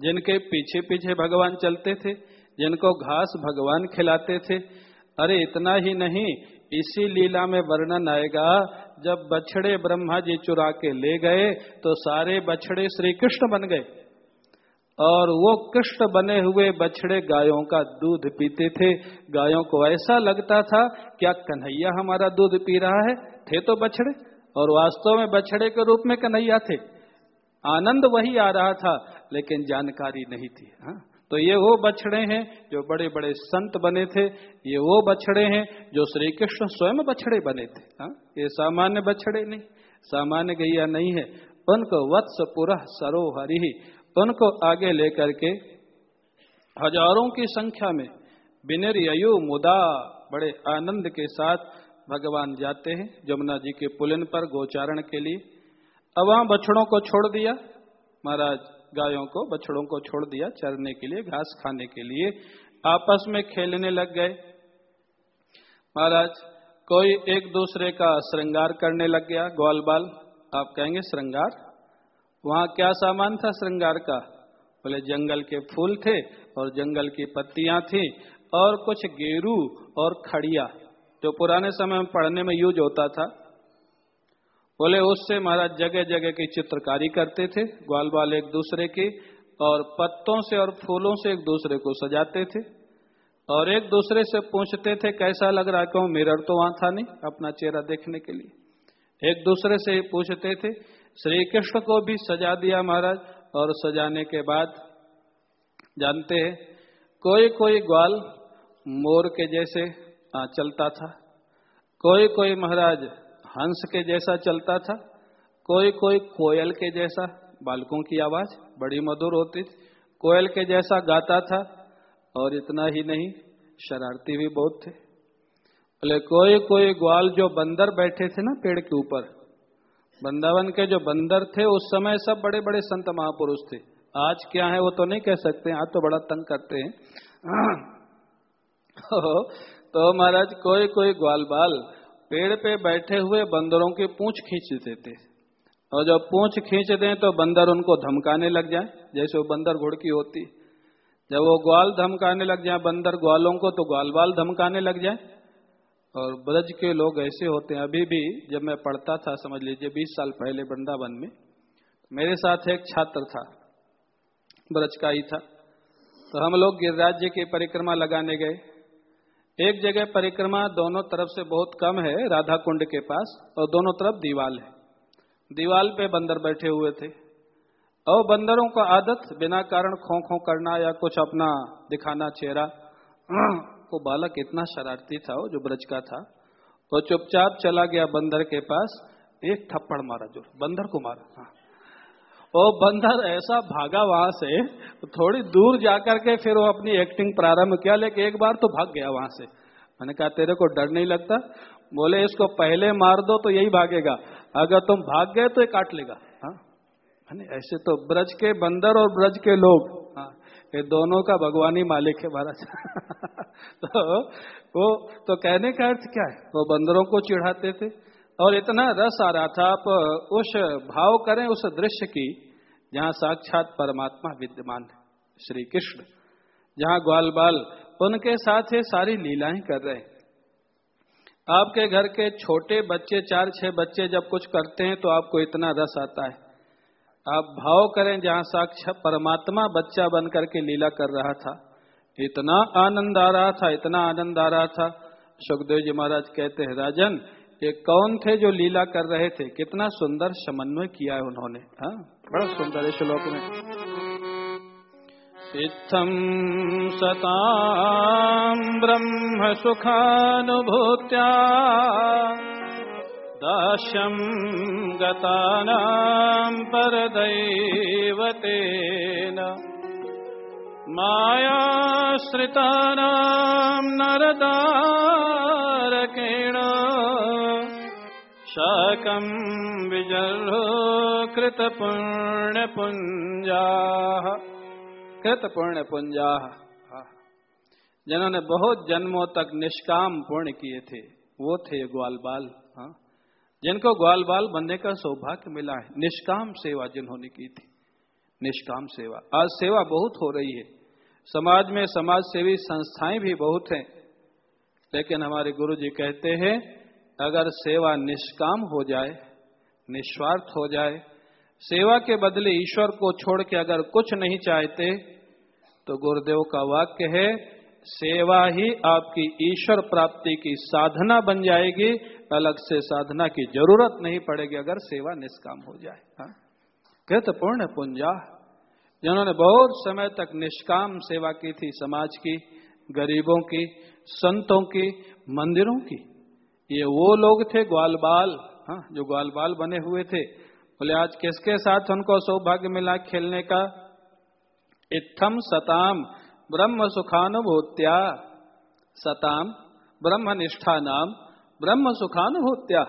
जिनके पीछे पीछे भगवान चलते थे, जिनको घास भगवान खिलाते थे। अरे, इतना ही नहीं, इसी लीला में वर्णन आएगा, जब बछड़े ब्रह्मा जी चुरा के ले गए तो सारे बछड़े श्री कृष्ण बन गए। और वो कृष्ण बने हुए बछड़े गायों का दूध पीते थे। गायों को ऐसा लगता था, क्या कन्हैया हमारा दूध पी रहा है? थे तो बछड़े। और वास्तव में बछड़े के रूप में कन्हैया थे। आनंद वही आ रहा था, लेकिन जानकारी नहीं थी। हा? तो ये वो बछड़े हैं जो बड़े बड़े संत बने थे। ये वो बछड़े हैं जो श्री कृष्ण स्वयं बछड़े बने थे। हा? ये सामान्य बछड़े नहीं, सामान्य गैया नहीं है। उनको वत्स पुरह सरोहरी उनको आगे लेकर के हज़ारों की संख्या में बिनरियु मुदा बड़े आनंद के साथ भगवान जाते हैं। जमुना जी के पुलिन पर गोचारण के लिए। अब वहाँ बछड़ों को छोड़ दिया। महाराज गायों को, बछड़ों को छोड़ दिया चरने के लिए, घास खाने के लिए। आपस में खेलने लग गए। महाराज, कोई एक दूसरे का श्रृंगार करने लग गया। ग्वाल बाल आप कहेंगे श्रृंगार? वहाँ क्या सामान था श्रृंगार का? बोले, जंगल के फूल थे और जंगल की पत्तियाँ थी और कुछ गेरू और खड़िया। जो पुराने समय में पढ़ने में यूज़ होता था। बोले, उससे महाराज जगह जगह की चित्रकारी करते थे ग्वाल बाल एक दूसरे की और पत्तों से और फूलों से एक दूसरे को सजाते थे। और एक दूसरे से पूछते थे, कैसा लग रहा क्यों मिरर तो वहाँ था नहीं, अपना चेहरा देखने के लिए। एक दूसरे से पूछते थे श्री कृष्ण को भी सजा दिया महाराज, और सजाने के बाद जानते हैं कोई कोई ग्वाल मोर के जैसे चलता था। कोई कोई महाराज हंस के जैसा चलता था। कोई कोई कोयल के जैसा, बालकों की आवाज़ बड़ी मधुर होती थी। कोयल के जैसा गाता था, और इतना ही नहीं, शरारती भी बहुत थे। बोले कोई कोई ग्वाल जो बंदर बैठे थे ना पेड़ के ऊपर वृंदावन के जो बंदर थे, उस समय सब बड़े बड़े संत महापुरुष थे। आज क्या है वो तो नहीं कह सकते, आज तो बड़ा तंग करते हैं। तो महाराज, कोई कोई ग्वाल बाल, पेड़ पे बैठे हुए बंदरों की पूंछ खींचते थे और जब पूंछ खींच दें तो बंदर उनको धमकाने लग जाए, जैसे वो बंदर घुड़की होती। जब वो ग्वाल धमकाने लग जाए, बंदर ग्वालों को तो ग्वाल बाल धमकाने लग जाए। और ब्रज के लोग ऐसे होते हैं। अभी भी जब मैं पढ़ता था, समझ लीजिए, बीस साल पहले वृंदावन में मेरे साथ एक छात्र था, ब्रज का ही था। तो हम लोग गिरिराज जी की परिक्रमा लगाने गए। एक जगह परिक्रमा दोनों तरफ़ से बहुत कम है राधा कुंड के पास, और दोनों तरफ़ दीवाल है। दीवाल पे बंदर बैठे हुए थे। और बंदरों का आदत, बिना कारण खो खो करना या कुछ अपना दिखाना, चेहरा वो बालक इतना शरारती था, वो जो ब्रज का था, वो चुपचाप चला गया बंदर के पास, एक थप्पड़ मारा जो, बंदर को मारा हाँ। वो बंदर ऐसा भागा वहाँ से, थोड़ी दूर जाकर के फिर वो अपनी एक्टिंग प्रारंभ किया, लेकिन एक बार तो भाग गया वहाँ से। मैंने कहा, तेरे को डर नहीं लगता? बोले, इसको पहले मार दो तो यही भागेगा, अगर तुम भाग गए तो ये काट लेगा। हाँ। ऐसे तो ब्रज के बंदर और ब्रज के लोग हाँ। ये दोनों का भगवानी मालिक है महाराज। तो वो तो कहने का अर्थ क्या है? वो बंदरों को चिढ़ाते थे। और इतना रस आ रहा था, आप उस भाव करें, उस दृश्य की, जहाँ साक्षात परमात्मा विद्यमान है श्री कृष्ण जहाँ ग्वाल बाल उनके साथ ये सारी लीलाएँ कर रहे हैं। आपके घर के छोटे बच्चे, चार, छह बच्चे जब कुछ करते हैं तो आपको इतना रस आता है। आप भाव करें जहाँ साक्षात परमात्मा बच्चा बन करके लीला कर रहा था। इतना आनंद आ रहा था, इतना आनंद आ रहा था। सुखदेव जी महाराज कहते हैं, राजन, ये कौन थे जो लीला कर रहे थे? कितना सुंदर समन्वय किया है उन्होंने हाँ? बड़ा सुंदर है श्लोक में। इत्थम् सताम् ब्रह्म सुखानुभूत्या। दास्यम् गतानाम् परदैवतेन। मायाश्रितानाम् नरदारकेण। शाकम् विजर्हो कृतपुण्यपुञ्जाः कृत पुण्य पुंजा जिन्होंने बहुत जन्मों तक निष्काम पुण्य किए थे, वो थे ग्वाल बाल हाँ। जिनको ग्वाल बाल बनने का सौभाग्य मिला है, निष्काम सेवा जिन्होंने की थी। निष्काम सेवा। आज सेवा बहुत हो रही है। समाज में समाज सेवी संस्थाएँ भी बहुत हैं, लेकिन हमारे गुरु जी कहते हैं, अगर सेवा निष्काम हो जाए, निस्वार्थ हो जाए, सेवा के बदले ईश्वर को छोड़ के अगर कुछ नहीं चाहते तो गुरुदेव का वाक्य है सेवा ही आपकी ईश्वर प्राप्ति की साधना बन जाएगी, अलग से साधना की ज़रूरत नहीं पड़ेगी अगर सेवा निष्काम हो जाए। हाँ? कृत पूर्ण पुंजा। जिन्होंने बहुत समय तक निष्काम सेवा की थी समाज की, गरीबों की, संतों की, मंदिरों की। ये वो लोग थे ग्वालबाल। हाँ जो ग्वालबाल बने हुए थे। बोले, आज किसके साथ उनको सौभाग्य मिला खेलने का? इत्थम सताम। ब्रह्म सुखानुभूत्या सताम ब्रह्म निष्ठा नाम ब्रह्म सुखानुभूत्या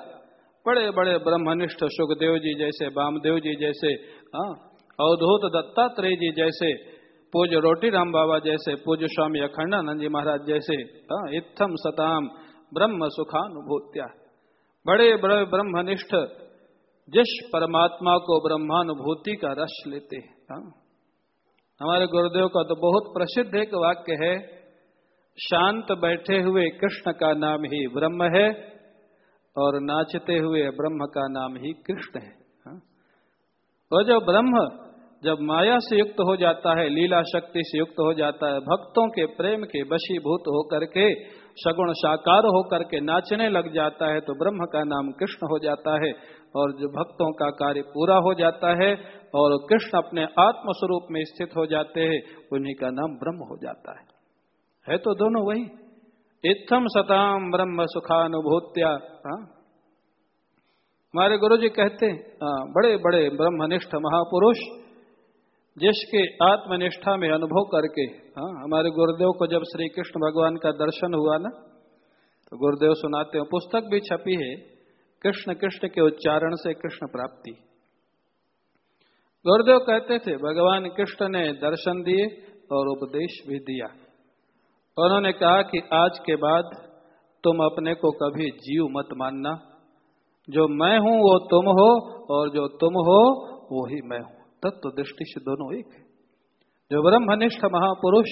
बड़े बड़े ब्रह्मनिष्ठ सुखदेव जी जैसे वामदेव जी जैसे अवधूत दत्तात्रेय जी जैसे, पूज्य रोटी राम बाबा जैसे, पूज्य स्वामी अखंडानंद जी महाराज जैसे इत्थम सताम, ब्रह्म सुखानुभूत्या बड़े बड़े ब्रह्मनिष्ठ, जिस परमात्मा को ब्रह्मानुभूति का रस लेते हाँ। हमारे गुरुदेव का तो बहुत प्रसिद्ध एक वाक्य है, शांत बैठे हुए कृष्ण का नाम ही ब्रह्म है और नाचते हुए ब्रह्म का नाम ही कृष्ण है हाँ? और जब ब्रह्म जब माया से युक्त हो जाता है, लीला शक्ति से युक्त हो जाता है, भक्तों के प्रेम के वशीभूत होकर के, सगुण साकार होकर के नाचने लग जाता है तो ब्रह्म का नाम कृष्ण हो जाता है और जो भक्तों का कार्य पूरा हो जाता है और कृष्ण अपने आत्म स्वरूप में स्थित हो जाते हैं उन्हीं का नाम ब्रह्म हो जाता है है तो दोनों वही इत्थम सताम ब्रह्म सुखानुभूत्या हाँ? हमारे गुरु जी कहते हैं हाँ, बड़े बड़े ब्रह्मनिष्ठ महापुरुष जिसके आत्मनिष्ठा में अनुभव करके हाँ हमारे गुरुदेव को जब श्री कृष्ण भगवान का दर्शन हुआ ना तो गुरुदेव सुनाते हैं पुस्तक भी छपी है कृष्ण कृष्ण के उच्चारण से कृष्ण प्राप्ति। गुरुदेव कहते थे, भगवान कृष्ण ने दर्शन दिए और उपदेश भी दिया। उन्होंने कहा कि आज के बाद तुम अपने को कभी जीव मत मानना। जो मैं हूँ, वो तुम हो और जो तुम हो, वो ही मैं हूँ। तत्व तो दृष्टि से दोनों एक है। जो ब्रह्मनिष्ठ महापुरुष,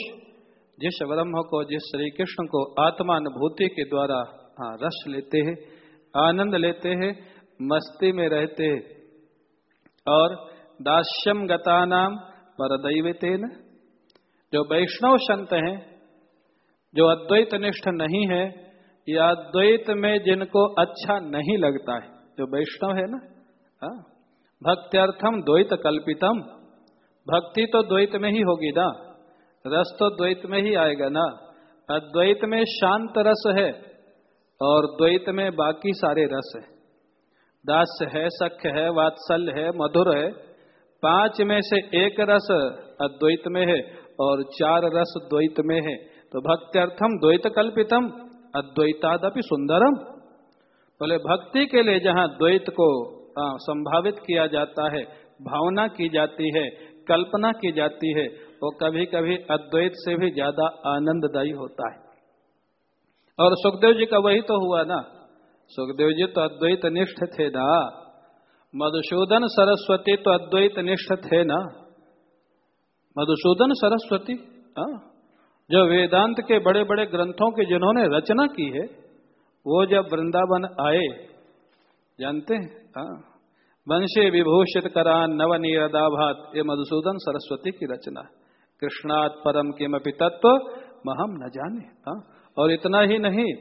जिस ब्रह्म को, जिस श्री कृष्ण को आत्मानुभूति के द्वारा हाँ रस लेते हैं आनंद लेते हैं, मस्ती में रहते और दास्यम गता नाम पर दैवतेन जो वैष्णव संत हैं, जो अद्वैत निष्ठ नहीं है, या अद्वैत में जिनको अच्छा नहीं लगता है। जो वैष्णव है ना? हाँ। भक्त्यर्थम द्वैत कल्पितम। भक्ति तो द्वैत में ही होगी ना। रस तो द्वैत में ही आएगा ना। अद्वैत में शांत रस है। और द्वैत में बाकी सारे रस है। दास है सख्य है वात्सल्य है मधुर है। पाँच में से एक रस अद्वैत में है और चार रस द्वैत में है। तो भक्त्यर्थम द्वैत कल्पितम अद्वैतादपि सुंदरम। बोले भक्ति के लिए जहाँ द्वैत को आ, संभावित किया जाता है भावना की जाती है कल्पना की जाती है वो कभी कभी अद्वैत से भी ज़्यादा आनंददायी होता है। और सुखदेव जी का वही तो हुआ ना। सुखदेव जी तो अद्वैत निष्ठ थे ना। मधुसूदन सरस्वती तो अद्वैत निष्ठ थे ना। मधुसूदन सरस्वती हाँ। जो वेदांत के बड़े बड़े ग्रंथों की जिन्होंने रचना की है, वो जब वृंदावन आए, जानते हैं हाँ। वंशे विभूषित करान नव निरदाभात ये मधुसूदन सरस्वती की रचना। कृष्णात् परम किमपि तत्व महम न जाने हाँ। और इतना ही नहीं,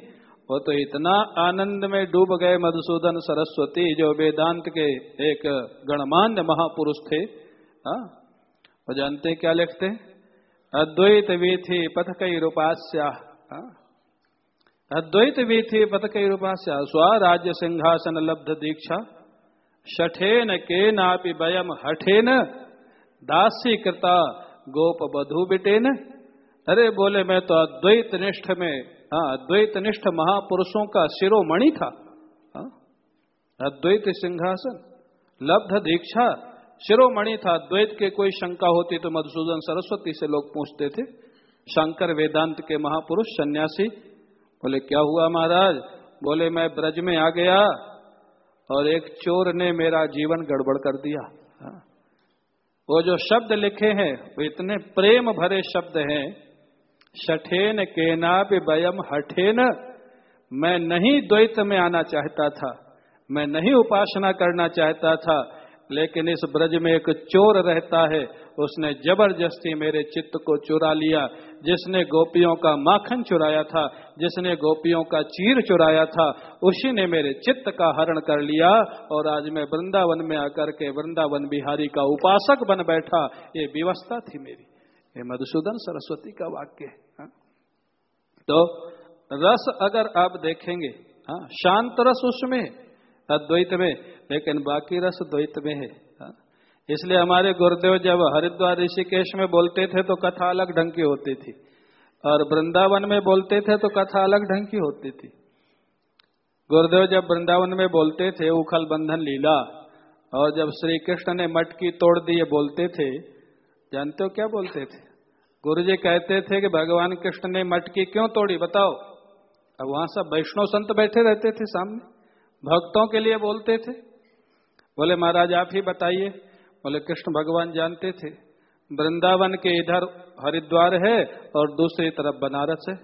वो तो इतना आनंद में डूब गए मधुसूदन सरस्वती, जो वेदांत के एक गणमान्य महापुरुष थे। हाँ वो जानते क्या लिखते अद्वैत वीथि पथ कई रूपास्या। हाँ? अद्वैत वीथि पथ कई रूपास्या। स्वराज्य सिंहासन लब्ध दीक्षा। शठेन के नापि वयम हठेन। दासी कृता गोप बधु बिटेन। अरे बोले, मैं तो अद्वैत निष्ठ में हाँ अद्वैत निष्ठ महापुरुषों का शिरोमणि था हाँ? अद्वैत सिंहासन, लब्ध दीक्षा, शिरोमणि था द्वैत के कोई शंका होती तो मधुसूदन सरस्वती से लोग पूछते थे शंकर वेदांत के महापुरुष सन्यासी, बोले, क्या हुआ महाराज बोले, मैं ब्रज में आ गया और एक चोर ने मेरा जीवन गड़बड़ कर दिया हाँ। वो जो शब्द लिखे हैं, वो इतने प्रेम भरे शब्द हैं शठेन केना बयम हठेन। मैं नहीं द्वैत में आना चाहता था, मैं नहीं उपासना करना चाहता था, लेकिन इस ब्रज में एक चोर रहता है, उसने ज़बरदस्ती मेरे चित्त को चुरा लिया, जिसने गोपियों का माखन चुराया था, जिसने गोपियों का चीर चुराया था, उसी ने मेरे चित्त का हरण कर लिया, और आज मैं वृंदावन में आकर के वृंदावन बिहारी का उपासक बन बैठा, ये व्यवस्था थी मेरी। ये मधुसूदन सरस्वती का वाक्य है हाँ? तो रस अगर आप देखेंगे हाँ शांत रस उसमें अद्वैत में, लेकिन बाकी रस द्वैत में है हाँ? इसलिए हमारे गुरुदेव जब हरिद्वार ऋषिकेश में बोलते थे तो कथा अलग ढंग की होती थी, और वृंदावन में बोलते थे तो कथा अलग ढंग की होती थी गुरुदेव जब वृंदावन में बोलते थे, उखल बंधन लीला, और जब श्री कृष्ण ने मटकी तोड़ दिए बोलते थे जानते हो क्या बोलते थे? गुरु जी कहते थे कि भगवान कृष्ण ने मटकी क्यों तोड़ी, बताओ। अब वहाँ सब वैष्णव संत बैठे रहते थे सामने, भक्तों के लिए बोलते थे। बोले, महाराज, आप ही बताइए। बोले, कृष्ण भगवान जानते थे, वृंदावन के इधर हरिद्वार है और दूसरी तरफ़ बनारस है।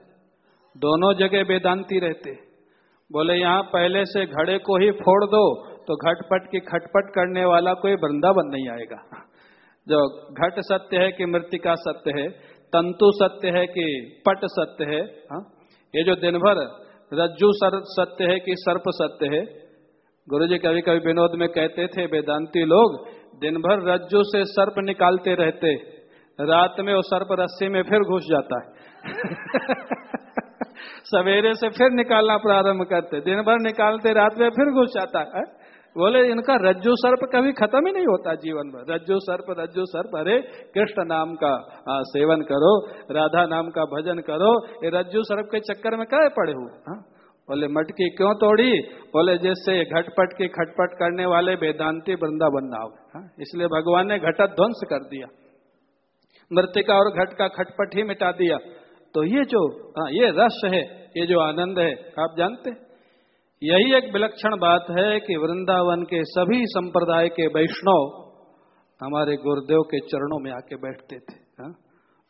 दोनों जगह वेदांती रहते। बोले, यहाँ पहले से घड़े को ही फोड़ दो तो घटपट की खटपट करने वाला कोई वृंदावन नहीं आएगा। जो घट सत्य है कि मृतिका सत्य है, तंतु सत्य है कि पट सत्य है, हा? ये जो दिन भर रज्जु सत्य है कि सर्प सत्य है गुरु जी कभी कभी विनोद में कहते थे, वेदांती लोग दिन भर रज्जु से सर्प निकालते रहते, रात में वो सर्प रस्सी में फिर घुस जाता है सवेरे से फिर निकालना प्रारंभ करते दिन भर निकालते, रात में फिर घुस जाता है बोले इनका रज्जु सर्प कभी खत्म ही नहीं होता जीवन में रज्जु सर्प रज्जु सर्प अरे कृष्ण नाम का आ, सेवन करो राधा नाम का भजन करो ये रज्जु सर्प के चक्कर में क्या पड़े हो? हाँ? बोले मटकी क्यों तोड़ी? बोले जैसे घटपट की खटपट करने वाले वेदांति वृंदावन ना हो हाँ? इसलिए भगवान ने घटा ध्वंस कर दिया। मृतिका और घट का खटपट ही मिटा दिया। तो ये जो आ, ये रस है ये जो आनंद है आप जानते हैं? यही एक विलक्षण बात है कि वृंदावन के सभी संप्रदाय के वैष्णव हमारे गुरुदेव के चरणों में आके बैठते थे, हा?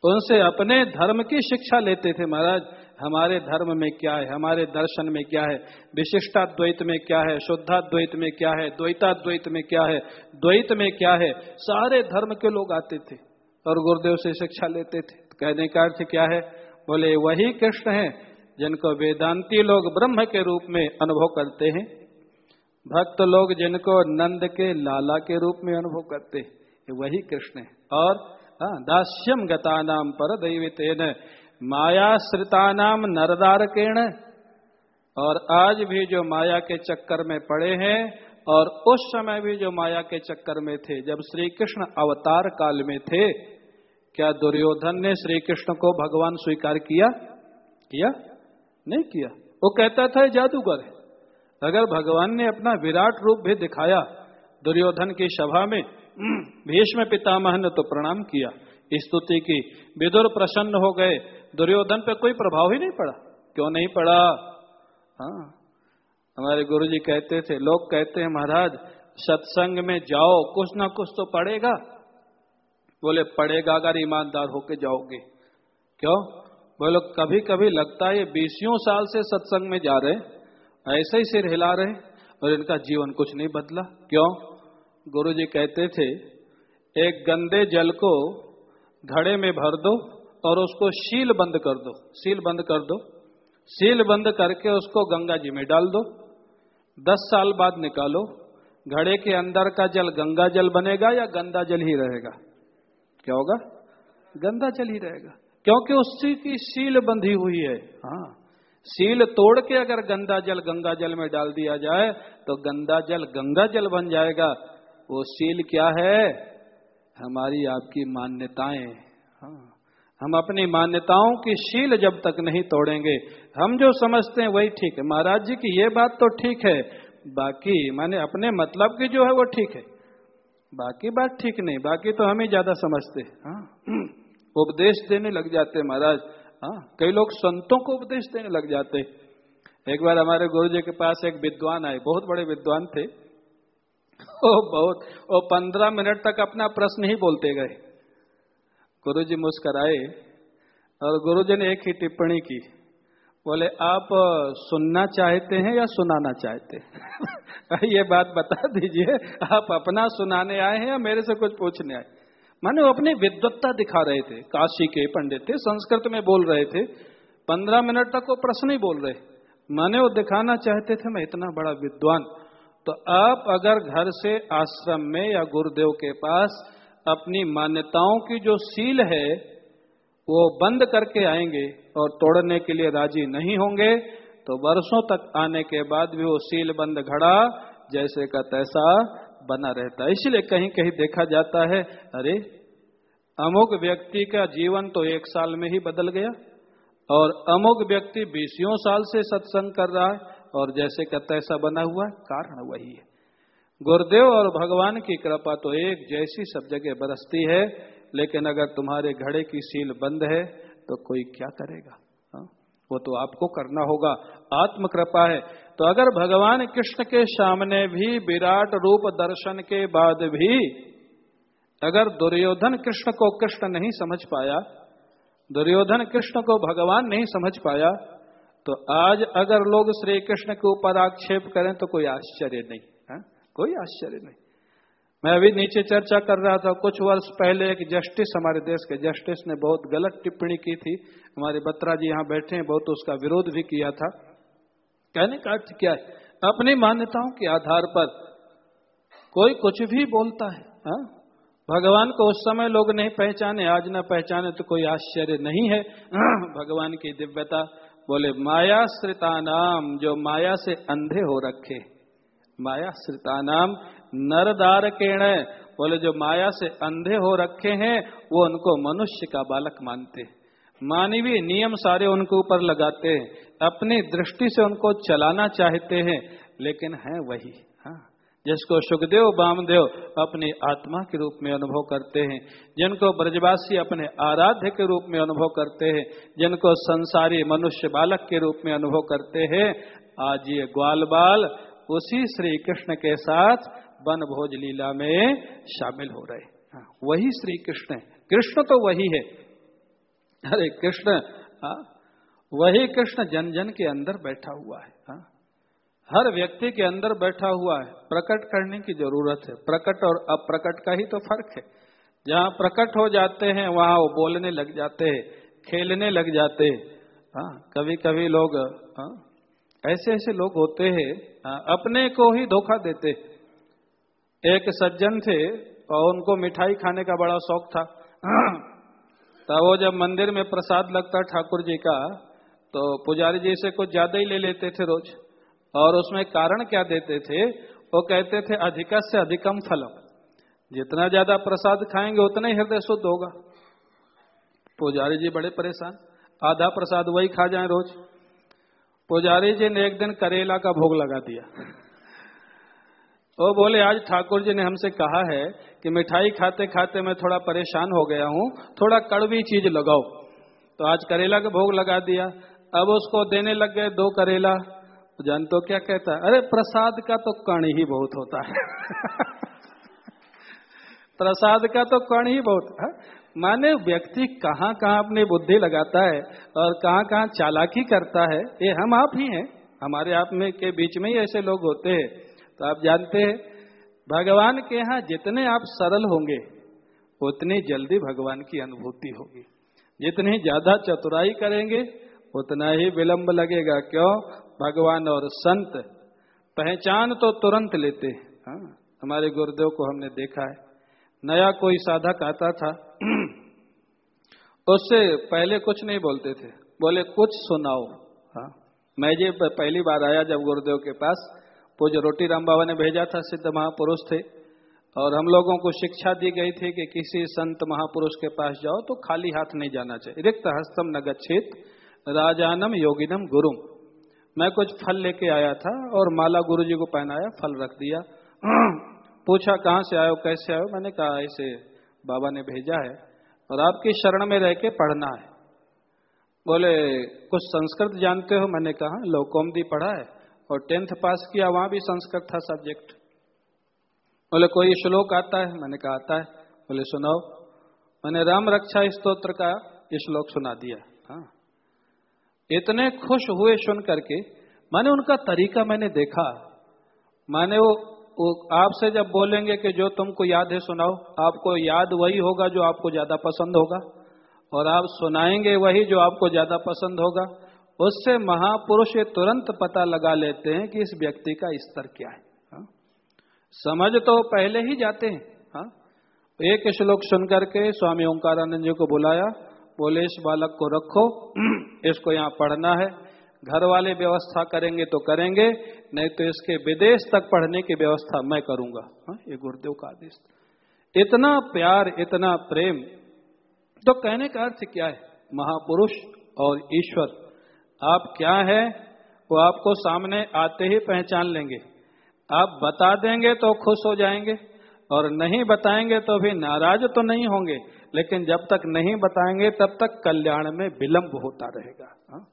उनसे अपने धर्म की शिक्षा लेते थे महाराज। हमारे धर्म में क्या है? हमारे दर्शन में क्या है? विशिष्टाद्वैत में क्या है? शुद्धाद्वैत में क्या है? द्वैताद्वैत में क्या है? द्वैत में क्या है? सारे धर्म के लोग आते थे और गुरुदेव से शिक्षा लेते थे। कहने का अर्थ क्या है? बोले, वही कृष्ण है जिनको वेदांती लोग ब्रह्म के रूप में अनुभव करते हैं भक्त लोग जिनको नंद के लाला के रूप में अनुभव करते हैं वही कृष्ण है। और हाँ, दास्यम गता नाम पर दैवतेन मायाश्रिता नाम नरदारकेण। और आज भी जो माया के चक्कर में पड़े हैं और उस समय भी जो माया के चक्कर में थे जब श्री कृष्ण अवतार काल में थे क्या दुर्योधन ने श्री कृष्ण को भगवान स्वीकार किया? किया? नहीं किया। वो कहता था जादूगर है। अगर भगवान ने अपना विराट रूप भी दिखाया, दुर्योधन की सभा में, भीष्म पितामह ने तो प्रणाम किया। स्तुति की विदुर प्रसन्न हो गए। दुर्योधन पे कोई प्रभाव ही नहीं पड़ा। क्यों नहीं पड़ा? हाँ। हमारे गुरु जी कहते थे, लोग कहते हैं, महाराज, सत्संग में जाओ, कुछ ना कुछ तो पड़ेगा। बोले, पड़ेगा अगर ईमानदार होके जाओगे। क्यों? बोले कभी कभी लगता है ये बीसियों साल से सत्संग में जा रहे ऐसे ही सिर हिला रहे और इनका जीवन कुछ नहीं बदला। क्यों? गुरु जी कहते थे, एक गंदे जल को घड़े में भर दो और उसको शील बंद कर दो, सील बंद कर दो। सील बंद करके उसको गंगा जी में डाल दो। दस साल बाद निकालो, घड़े के अंदर का जल गंगा जल बनेगा या गंदा जल ही रहेगा? क्या होगा? गंदा जल ही रहेगा। क्योंकि उसी की सील बंधी हुई है। हाँ। सील तोड़ के अगर गंदा जल गंगा जल में डाल दिया जाए तो गंदा जल गंगा जल बन जाएगा। वो सील क्या है? हमारी आपकी मान्यताएँ। हाँ। हम अपनी मान्यताओं की शील जब तक नहीं तोड़ेंगे। हम जो समझते हैं वही ठीक है। महाराज जी की ये बात तो ठीक है। बाकी माने अपने मतलब की जो है वो ठीक है। बाकी बात ठीक नहीं। बाकी तो हम ही ज़्यादा समझते हैं। हाँ। उपदेश देने लग जाते महाराज। हाँ कई लोग संतों को उपदेश देने लग जाते। एक बार हमारे गुरु जी के पास एक विद्वान आए, बहुत बड़े विद्वान थे। ओ बहुत, वो पंद्रह मिनट तक अपना प्रश्न ही बोलते गए। गुरु जी मुस्कराए और गुरु जी ने एक ही टिप्पणी की। बोले, आप सुनना चाहते हैं या सुनाना चाहते हैं? ये बात बता दीजिए, आप अपना सुनाने आए हैं या मेरे से कुछ पूछने आए? माने वो अपनी विद्वत्ता दिखा रहे थे। काशी के पंडित थे, संस्कृत में बोल रहे थे। पंद्रह मिनट तक वो प्रश्न ही बोल रहे। माने वो दिखाना चाहते थे, मैं इतना बड़ा विद्वान। तो आप अगर घर से आश्रम में या गुरुदेव के पास अपनी मान्यताओं की जो सील है, वो बंद करके आएँगे और तोड़ने के लिए राज़ी नहीं होंगे तो वर्षों तक आने के बाद भी वो सील बंद घड़ा, जैसे का तैसा बना रहता है। इसलिए कहीं कहीं देखा जाता है, अरे, अमुक व्यक्ति का जीवन तो एक साल में ही बदल गया और अमुक व्यक्ति बीसियों साल से सत्संग कर रहा है और जैसे का तैसा बना हुआ है, कारण वही है। गुरुदेव और भगवान की कृपा तो एक जैसी सब जगह बरसती है, लेकिन अगर तुम्हारे घड़े की सील बंद है तो कोई क्या करेगा? वो तो आपको करना होगा। आत्म कृपा है। तो अगर भगवान कृष्ण के सामने भी विराट रूप दर्शन के बाद भी अगर दुर्योधन कृष्ण को कृष्ण नहीं समझ पाया, दुर्योधन कृष्ण को भगवान नहीं समझ पाया तो आज अगर लोग श्री कृष्ण के ऊपर आक्षेप करें तो कोई आश्चर्य नहीं, है? कोई आश्चर्य नहीं। मैं अभी नीचे चर्चा कर रहा था, कुछ वर्ष पहले एक जस्टिस हमारे देश के जस्टिस ने बहुत गलत टिप्पणी की थी। हमारे बत्रा जी यहाँ बैठे हैं, बहुत उसका विरोध भी किया था। कहने का अर्थ क्या है? अपनी मान्यताओं के आधार पर कोई कुछ भी बोलता है, हा? भगवान को उस समय लोग नहीं पहचाने, आज न पहचाने तो कोई आश्चर्य नहीं है। भगवान की दिव्यता बोले माया श्रिता नाम जो माया से अंधे हो रखे माया श्रिता नाम नरदार केण बोले, जो माया से अंधे हो रखे हैं, वो उनको मनुष्य का बालक मानते मानवीय नियम सारे उनके ऊपर लगाते हैं। अपनी दृष्टि से उनको चलाना चाहते हैं लेकिन है वही हाँ। जिसको सुखदेव बामदेव अपनी आत्मा के रूप में अनुभव करते हैं जिनको ब्रजवासी अपने आराध्य के रूप में अनुभव करते हैं जिनको संसारी मनुष्य बालक के रूप में अनुभव करते हैं आज ये ग्वाल बाल उसी श्री कृष्ण के साथ वन भोज लीला में शामिल हो रहे हाँ, वही श्री कृष्ण है। कृष्ण तो वही है। अरे कृष्ण हाँ, वही कृष्ण जन जन के अंदर बैठा हुआ है हाँ, हर व्यक्ति के अंदर बैठा हुआ है प्रकट करने की ज़रूरत है। प्रकट और अप्रकट का ही तो फ़र्क है। जहाँ प्रकट हो जाते हैं वहाँ वो बोलने लग जाते हैं खेलने लग जाते हैं हाँ। कभी कभी लोग हाँ, ऐसे ऐसे लोग होते हैं अपने को ही धोखा देते एक सज्जन थे और उनको मिठाई खाने का बड़ा शौक था। तो वो जब मंदिर में प्रसाद लगता ठाकुर जी का तो पुजारी जी से कुछ ज़्यादा ही ले लेते थे रोज। और उसमें कारण क्या देते थे? वो कहते थे, अधिक से अधिकम फलम। जितना ज़्यादा प्रसाद खाएँगे, उतना ही हृदय शुद्ध होगा। पुजारी जी बड़े परेशान। आधा प्रसाद वही खा जाए रोज। पुजारी जी ने एक दिन करेला का भोग लगा दिया। वो बोले, आज ठाकुर जी ने हमसे कहा है कि मिठाई खाते खाते मैं थोड़ा परेशान हो गया हूँ। थोड़ा कड़वी चीज़ लगाओ। तो आज करेला का भोग लगा दिया। अब उसको देने लग गए दो करेला। जान तो क्या कहता है? अरे, प्रसाद का तो कण ही बहुत होता है। प्रसाद का तो कण ही बहुत। है? माने व्यक्ति कहाँ कहाँ अपनी बुद्धि लगाता है और कहाँ कहाँ चालाकी करता है, ये हम आप ही हैं। हमारे आप में के बीच में ही ऐसे लोग होते हैं। तो आप जानते हैं, भगवान के यहाँ जितने आप सरल होंगे, उतनी जल्दी भगवान की अनुभूति होगी। जितनी ज़्यादा चतुराई करेंगे उतना ही विलंब लगेगा। क्यों? भगवान और संत पहचान तो तुरंत लेते हैं। हाँ, हमारे गुरुदेव को हमने देखा है। नया कोई साधक आता था उससे पहले कुछ नहीं बोलते थे। बोले कुछ सुनाओ। हाँ मैं ये पहली बार आया जब गुरुदेव के पास। पूज्य रोटी राम बाबा ने भेजा था सिद्ध महापुरुष थे। और हम लोगों को शिक्षा दी गई थी कि किसी संत महापुरुष के पास जाओ तो खाली हाथ नहीं जाना चाहिए। रिक्त हस्तम न गच्छित राजानम योगिनम गुरुम। मैं कुछ फल लेके आया था और माला गुरु जी को पहनाया, फल रख दिया। पूछा, कहाँ से आयो, कैसे आयो? मैंने कहा ऐसे बाबा ने भेजा है और आपकी शरण में रह के पढ़ना है। बोले, कुछ संस्कृत जानते हो? मैंने कहा, लोकोमदी पढ़ा है और टेंथ पास किया, वहाँ भी संस्कृत था सब्जेक्ट। बोले, कोई श्लोक आता है? मैंने कहा, आता है। बोले, सुनाओ। मैंने, राम रक्षा स्त्रोत्र का श्लोक सुना दिया। हाँ। इतने खुश हुए सुन करके, मैंने उनका तरीका मैंने देखा। माने वो वो आपसे जब बोलेंगे कि जो तुमको याद है सुनाओ, आपको याद वही होगा जो आपको ज़्यादा पसंद होगा। और आप सुनाएँगे वही जो आपको ज़्यादा पसंद होगा। उससे महापुरुष ये तुरंत पता लगा लेते हैं कि इस व्यक्ति का स्तर क्या है। हा? समझ तो पहले ही जाते हैं। हा? एक श्लोक सुन करके स्वामी ओंकारानंद जी को बुलाया बोले इस बालक को रखो, इसको यहाँ पढ़ना है। घर वाले व्यवस्था करेंगे तो करेंगे, नहीं तो इसके विदेश तक पढ़ने की व्यवस्था मैं करूँगा। हा? ये गुरुदेव का आदेश इतना प्यार, इतना प्रेम तो कहने का अर्थ क्या है? महापुरुष और ईश्वर, आप क्या है, वो आपको सामने आते ही पहचान लेंगे। आप बता देंगे तो खुश हो जाएँगे, और नहीं बताएँगे तो भी नाराज़ तो नहीं होंगे। लेकिन जब तक नहीं बताएँगे, तब तक कल्याण में विलंब होता रहेगा। हा?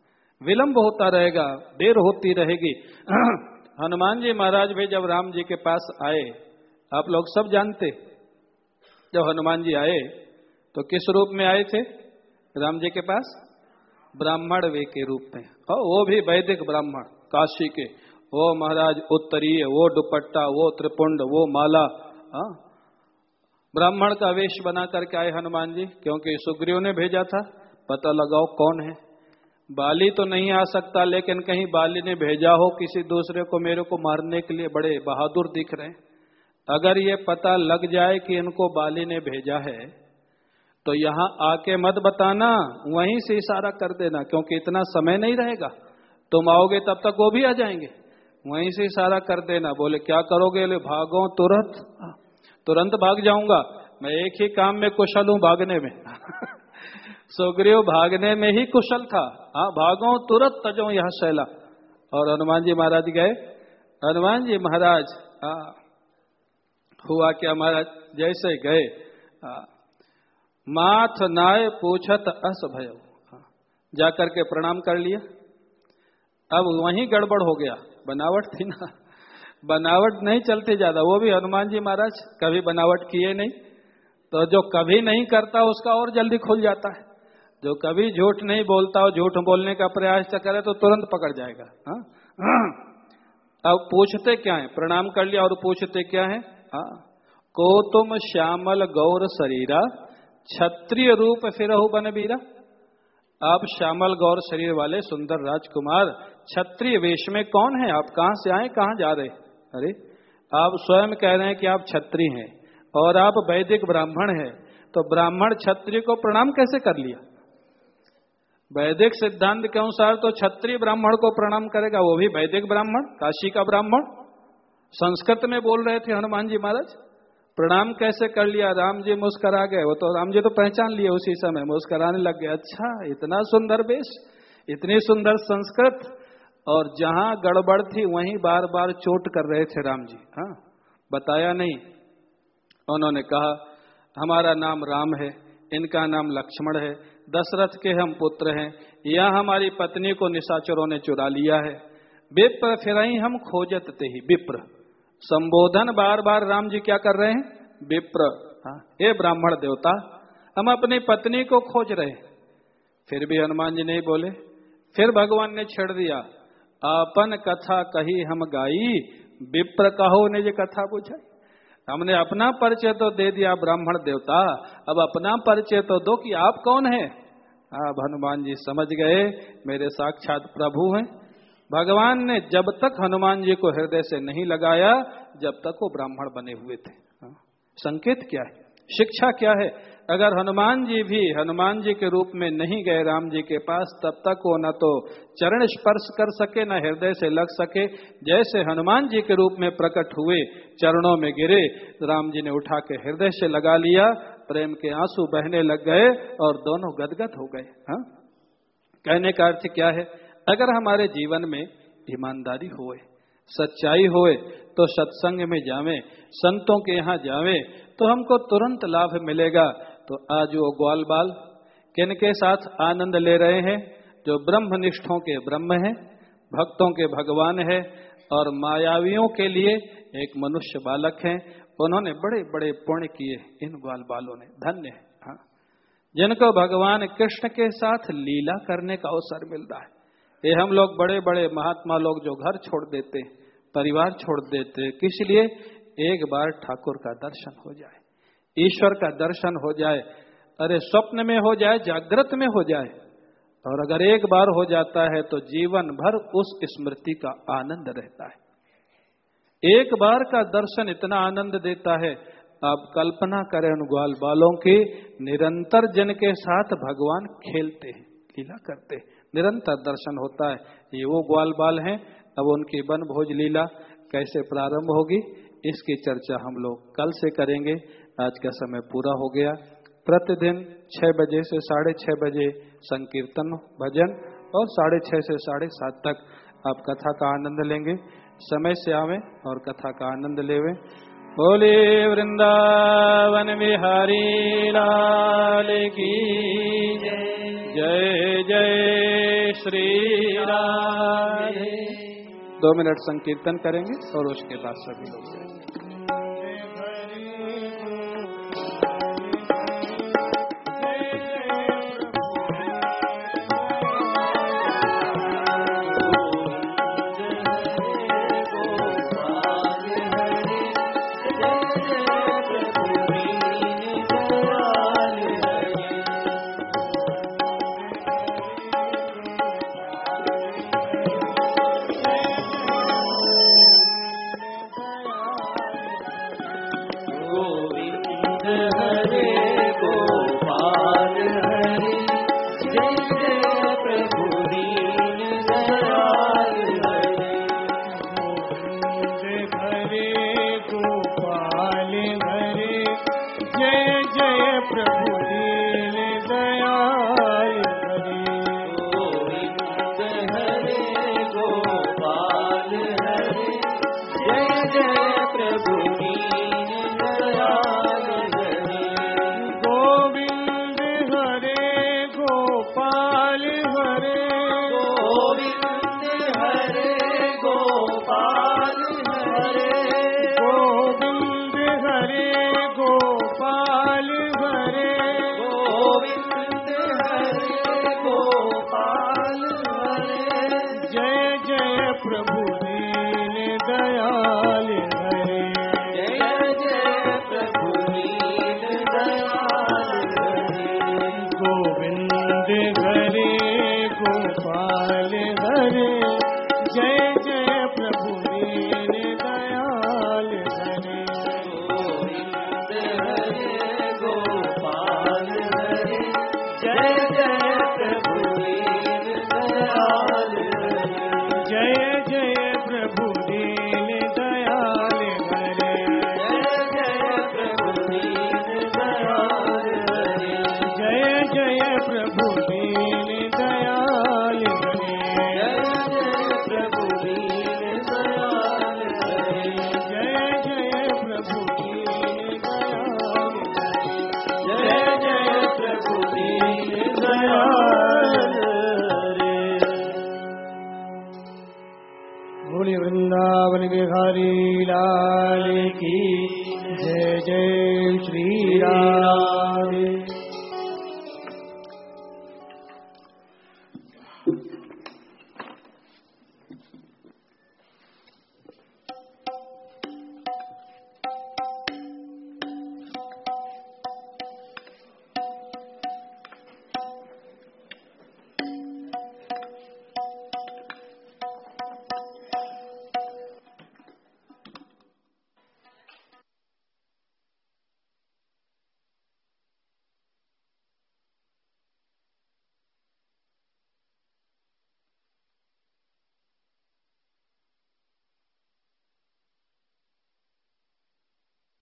विलंब होता रहेगा, देर होती रहेगी। हनुमान जी महाराज भी जब राम जी के पास आए, आप लोग सब जानते, जब हनुमान जी आए तो किस रूप में आए थे? राम जी के पास? ब्राह्मण वे के रूप में। और वो भी वैदिक ब्राह्मण, काशी के। वो महाराज उत्तरीय, वो दुपट्टा, वो त्रिपुंड, वो माला हाँ? ब्राह्मण का वेश बना करके आए हनुमान जी, क्योंकि सुग्रीव ने भेजा था। पता लगाओ कौन है। बाली तो नहीं आ सकता, लेकिन कहीं बाली ने भेजा हो किसी दूसरे को मेरे को मारने के लिए बड़े बहादुर दिख रहे अगर ये पता लग जाए कि इनको बाली ने भेजा है तो यहाँ आके मत बताना, वहीं से इशारा कर देना, क्योंकि इतना समय नहीं रहेगा। तुम आओगे तब तक वो भी आ जाएँगे। वहीं से इशारा कर देना, बोले, क्या करोगे? बोले भागो तुरंत। तुरंत भाग जाऊँगा। मैं एक ही काम में कुशल हूँ भागने में। सुग्रीव भागने में ही कुशल था। हाँ भागो, तुरंत तजो यह शैला और हनुमान जी महाराज गए। हनुमान जी महाराज हुआ क्या महाराज? जैसे गए। माथ नाय पूछत अस भयो। जाकर के प्रणाम कर लिया। अब वहीं गड़बड़ हो गया। बनावट थी ना। बनावट नहीं चलती ज़्यादा। वो भी हनुमान जी महाराज कभी बनावट किए नहीं। तो जो कभी नहीं करता, उसका और जल्दी खुल जाता है। जो कभी झूठ नहीं बोलता हो झूठ बोलने का प्रयास करे तो तुरंत पकड़ जाएगा। हा? अब पूछते क्या है? प्रणाम कर लिया और पूछते क्या है? हा? को तुम श्यामल गौर शरीरा, क्षत्रिय रूप फिर बन बीरा आप श्यामल गौर शरीर वाले सुंदर राजकुमार, क्षत्रिय वेश में कौन है? आप कहाँ से आए, कहाँ जा रहे? अरे, आप स्वयं कह रहे हैं कि आप छत्री हैं और आप वैदिक ब्राह्मण हैं तो ब्राह्मण क्षत्रिय को प्रणाम कैसे कर लिया? वैदिक सिद्धांत के अनुसार तो क्षत्रिय ब्राह्मण को प्रणाम करेगा, वो भी वैदिक ब्राह्मण, काशी का ब्राह्मण। संस्कृत में बोल रहे थे हनुमान जी महाराज, प्रणाम कैसे कर लिया? राम जी मुस्करा गए, वो तो राम जी तो पहचान लिए उसी समय, मुस्कराने लग गए अच्छा इतना सुंदर वेश, इतनी सुंदर संस्कृत और जहाँ गड़बड़ थी, वहीं बार बार चोट कर रहे थे राम जी। हाँ बताया नहीं। उन्होंने कहा, हमारा नाम राम है, इनका नाम लक्ष्मण है, दशरथ के हम पुत्र हैं, यह हमारी पत्नी को निशाचरों ने चुरा लिया है। विप्र फिर हम खोजत ही विप्र, संबोधन बार बार राम जी क्या कर रहे हैं? विप्र हाँ हे ब्राह्मण देवता, हम अपनी पत्नी को खोज रहे फिर भी हनुमान जी नहीं बोले। फिर भगवान ने छेड़ दिया। अपन कथा कही हम गाई। विप्र कहो ने जो कथा पूछा हमने अपना परिचय तो दे दिया ब्राह्मण देवता। अब अपना परिचय तो दो कि आप कौन है? अब हनुमान जी समझ गए, मेरे साक्षात प्रभु हैं। भगवान ने जब तक हनुमान जी को हृदय से नहीं लगाया, जब तक वो ब्राह्मण बने हुए थे। संकेत क्या है? शिक्षा क्या है? अगर हनुमान जी भी हनुमान जी के रूप में नहीं गए राम जी के पास, तब तक वो न तो चरण स्पर्श कर सके, न हृदय से लग सके। जैसे हनुमान जी के रूप में प्रकट हुए, चरणों में गिरे, राम जी ने उठा के हृदय से लगा लिया, प्रेम के आँसू बहने लग गए और दोनों गदगद हो गए। हा? कहने का अर्थ क्या है? अगर हमारे जीवन में ईमानदारी होए, सच्चाई होए तो सत्संग में जावे, संतों के यहाँ जावे तो हमको तुरंत लाभ मिलेगा। तो आज वो ग्वाल बाल किन के साथ आनंद ले रहे हैं, जो ब्रह्मनिष्ठों के ब्रह्म हैं, भक्तों के भगवान है और मायावियों के लिए एक मनुष्य बालक है। उन्होंने बड़े बड़े पुण्य किए इन ग्वाल बालों ने। धन्य है। हाँ। जिनको भगवान कृष्ण के साथ लीला करने का अवसर मिलता है। ये हम लोग बड़े बड़े महात्मा लोग जो घर छोड़ देते, परिवार छोड़ देते, किस लिए? एक बार ठाकुर का दर्शन हो जाए। ईश्वर का दर्शन हो जाए, अरे स्वप्न में हो जाए, जागृत में हो जाए, और अगर एक बार हो जाता है तो जीवन भर उस स्मृति का आनंद रहता है। एक बार का दर्शन इतना आनंद देता है, आप कल्पना करें उन ग्वाल बालों की, निरंतर जन के साथ भगवान खेलते हैं, लीला करते हैं, निरंतर दर्शन होता है। ये वो ग्वाल बाल हैं, अब उनकी वन भोज लीला कैसे प्रारंभ होगी, इसकी चर्चा हम लोग कल से करेंगे। आज का समय पूरा हो गया। प्रतिदिन छह बजे से साढ़े छह बजे संकीर्तन, भजन और साढ़े छह से साढ़े सात तक आप कथा का आनंद लेंगे। समय से आवे और कथा का आनंद लेवे। बोले, वृंदावन बिहारी लाल की जय जय श्री राम। दो मिनट संकीर्तन करेंगे और उसके बाद सभी लोग